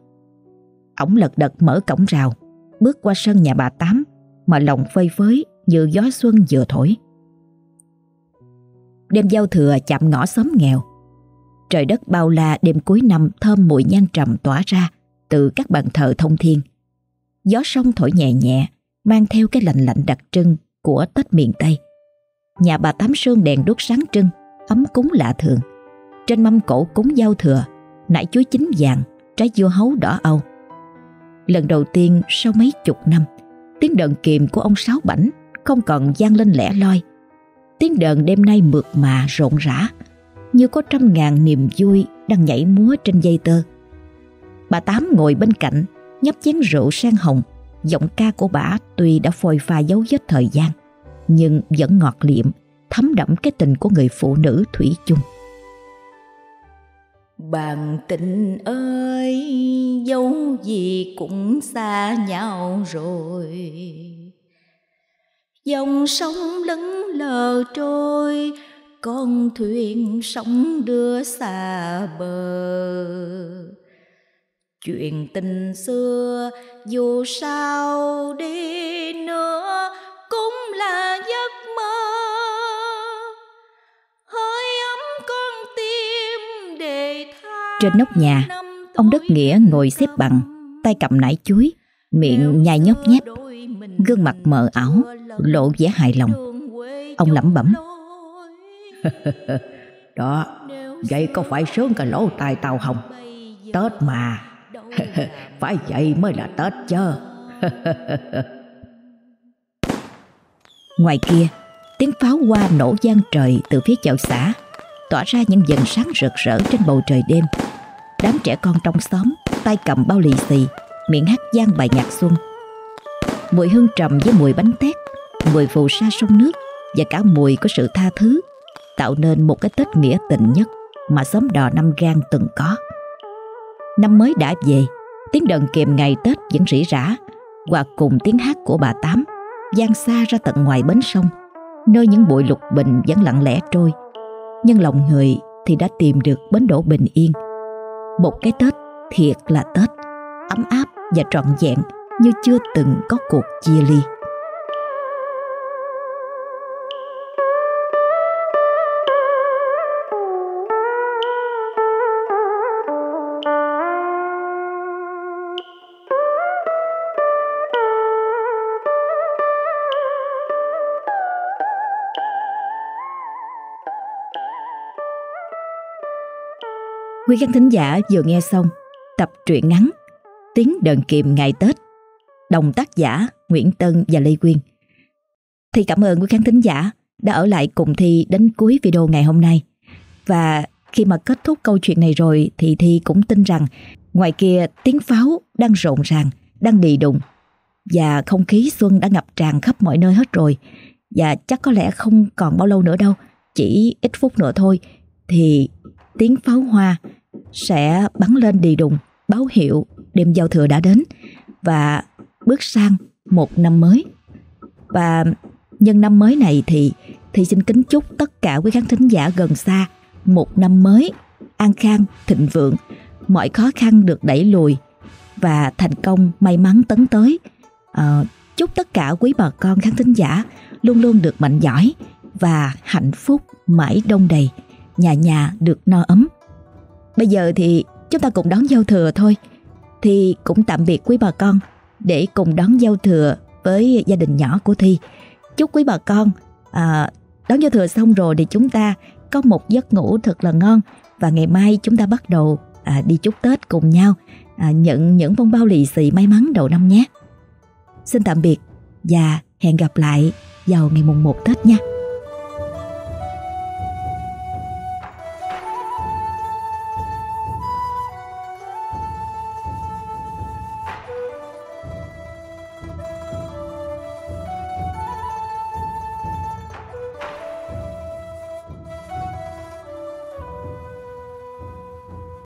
Ổng lật đật mở cổng rào, bước qua sân nhà bà Tám mà lòng phơi phới như gió xuân vừa thổi. Đêm giao thừa chạm ngõ xóm nghèo. Trời đất bao la đêm cuối năm thơm mùi nhang trầm tỏa ra từ các bàn thờ thông thiên. Gió sông thổi nhẹ nhẹ, mang theo cái lạnh lạnh đặc trưng của Tết miền Tây. Nhà bà Tám Sương đèn đốt sáng trưng, ấm cúng lạ thường. Trên mâm cổ cúng giao thừa, nải chuối chín vàng, trái dưa hấu đỏ âu. Lần đầu tiên sau mấy chục năm, tiếng đờn kiềm của ông Sáu Bảnh không còn gian lên lẻ loi. Tiếng đờn đêm nay mượt mà rộn rã, như có trăm ngàn niềm vui đang nhảy múa trên dây tơ. Bà Tám ngồi bên cạnh, nhấp chén rượu sang hồng, giọng ca của bà tuy đã phôi pha dấu vết thời gian, nhưng vẫn ngọt liệm, thấm đậm cái tình của người phụ nữ thủy chung. Bạn tình ơi, dấu gì cũng xa nhau rồi. Dòng sông lững lờ trôi, con thuyền sóng đưa xa bờ. Chuyện tình xưa dù sao đi nữa cũng là giấc mơ Trên nóc nhà, ông Đất Nghĩa ngồi xếp bằng, tay cầm nải chuối, miệng nhai nhóc nhép, gương mặt mờ ảo, lộ vẻ hài lòng. Ông lẩm bẩm. Đó, vậy có phải sướng cả lỗ tai tàu hồng Tết mà Phải vậy mới là Tết chứ Ngoài kia, tiếng pháo hoa nổ gian trời từ phía chợ xã, tỏa ra những dần sáng rực rỡ trên bầu trời đêm. Đám trẻ con trong xóm, tay cầm bao lì xì, miệng hát gian bài nhạc xuân. Mùi hương trầm với mùi bánh tét, mùi phù sa sông nước và cả mùi của sự tha thứ tạo nên một cái Tết nghĩa tình nhất mà xóm đò năm gan từng có. Năm mới đã về, tiếng đờn kèm ngày Tết vẫn rỉ rả, hòa cùng tiếng hát của bà Tám, gian xa ra tận ngoài bến sông, nơi những bụi lục bình vẫn lặng lẽ trôi. Nhưng lòng người thì đã tìm được bến đỗ bình yên. Một cái Tết thiệt là Tết, ấm áp và trọn vẹn như chưa từng có cuộc chia ly. Quý khán thính giả vừa nghe xong tập truyện ngắn Tiếng đờn kiềm ngày Tết đồng tác giả Nguyễn Tân và Lê Quyên. Thì cảm ơn quý khán thính giả đã ở lại cùng Thi đến cuối video ngày hôm nay. Và khi mà kết thúc câu chuyện này rồi thì Thi cũng tin rằng ngoài kia tiếng pháo đang rộn ràng, đang đi đùng và không khí xuân đã ngập tràn khắp mọi nơi hết rồi. Và chắc có lẽ không còn bao lâu nữa đâu, chỉ ít phút nữa thôi thì tiếng pháo hoa sẽ bắn lên đi đùng báo hiệu đêm giao thừa đã đến và bước sang một năm mới. Và nhân năm mới này thì thì xin kính chúc tất cả quý khán thính giả gần xa một năm mới an khang, thịnh vượng, mọi khó khăn được đẩy lùi và thành công may mắn tấn tới. À, chúc tất cả quý bà con khán thính giả luôn luôn được mạnh giỏi và hạnh phúc mãi đông đầy, nhà nhà được no ấm. Bây giờ thì chúng ta cùng đón giao thừa thôi. Thì cũng tạm biệt quý bà con để cùng đón giao thừa với gia đình nhỏ của Thi. Chúc quý bà con à, đón giao thừa xong rồi thì chúng ta có một giấc ngủ thật là ngon và ngày mai chúng ta bắt đầu à, đi chúc Tết cùng nhau à, nhận những phong bao lì xì may mắn đầu năm nhé. Xin tạm biệt và hẹn gặp lại vào ngày mùng 1 Tết nha.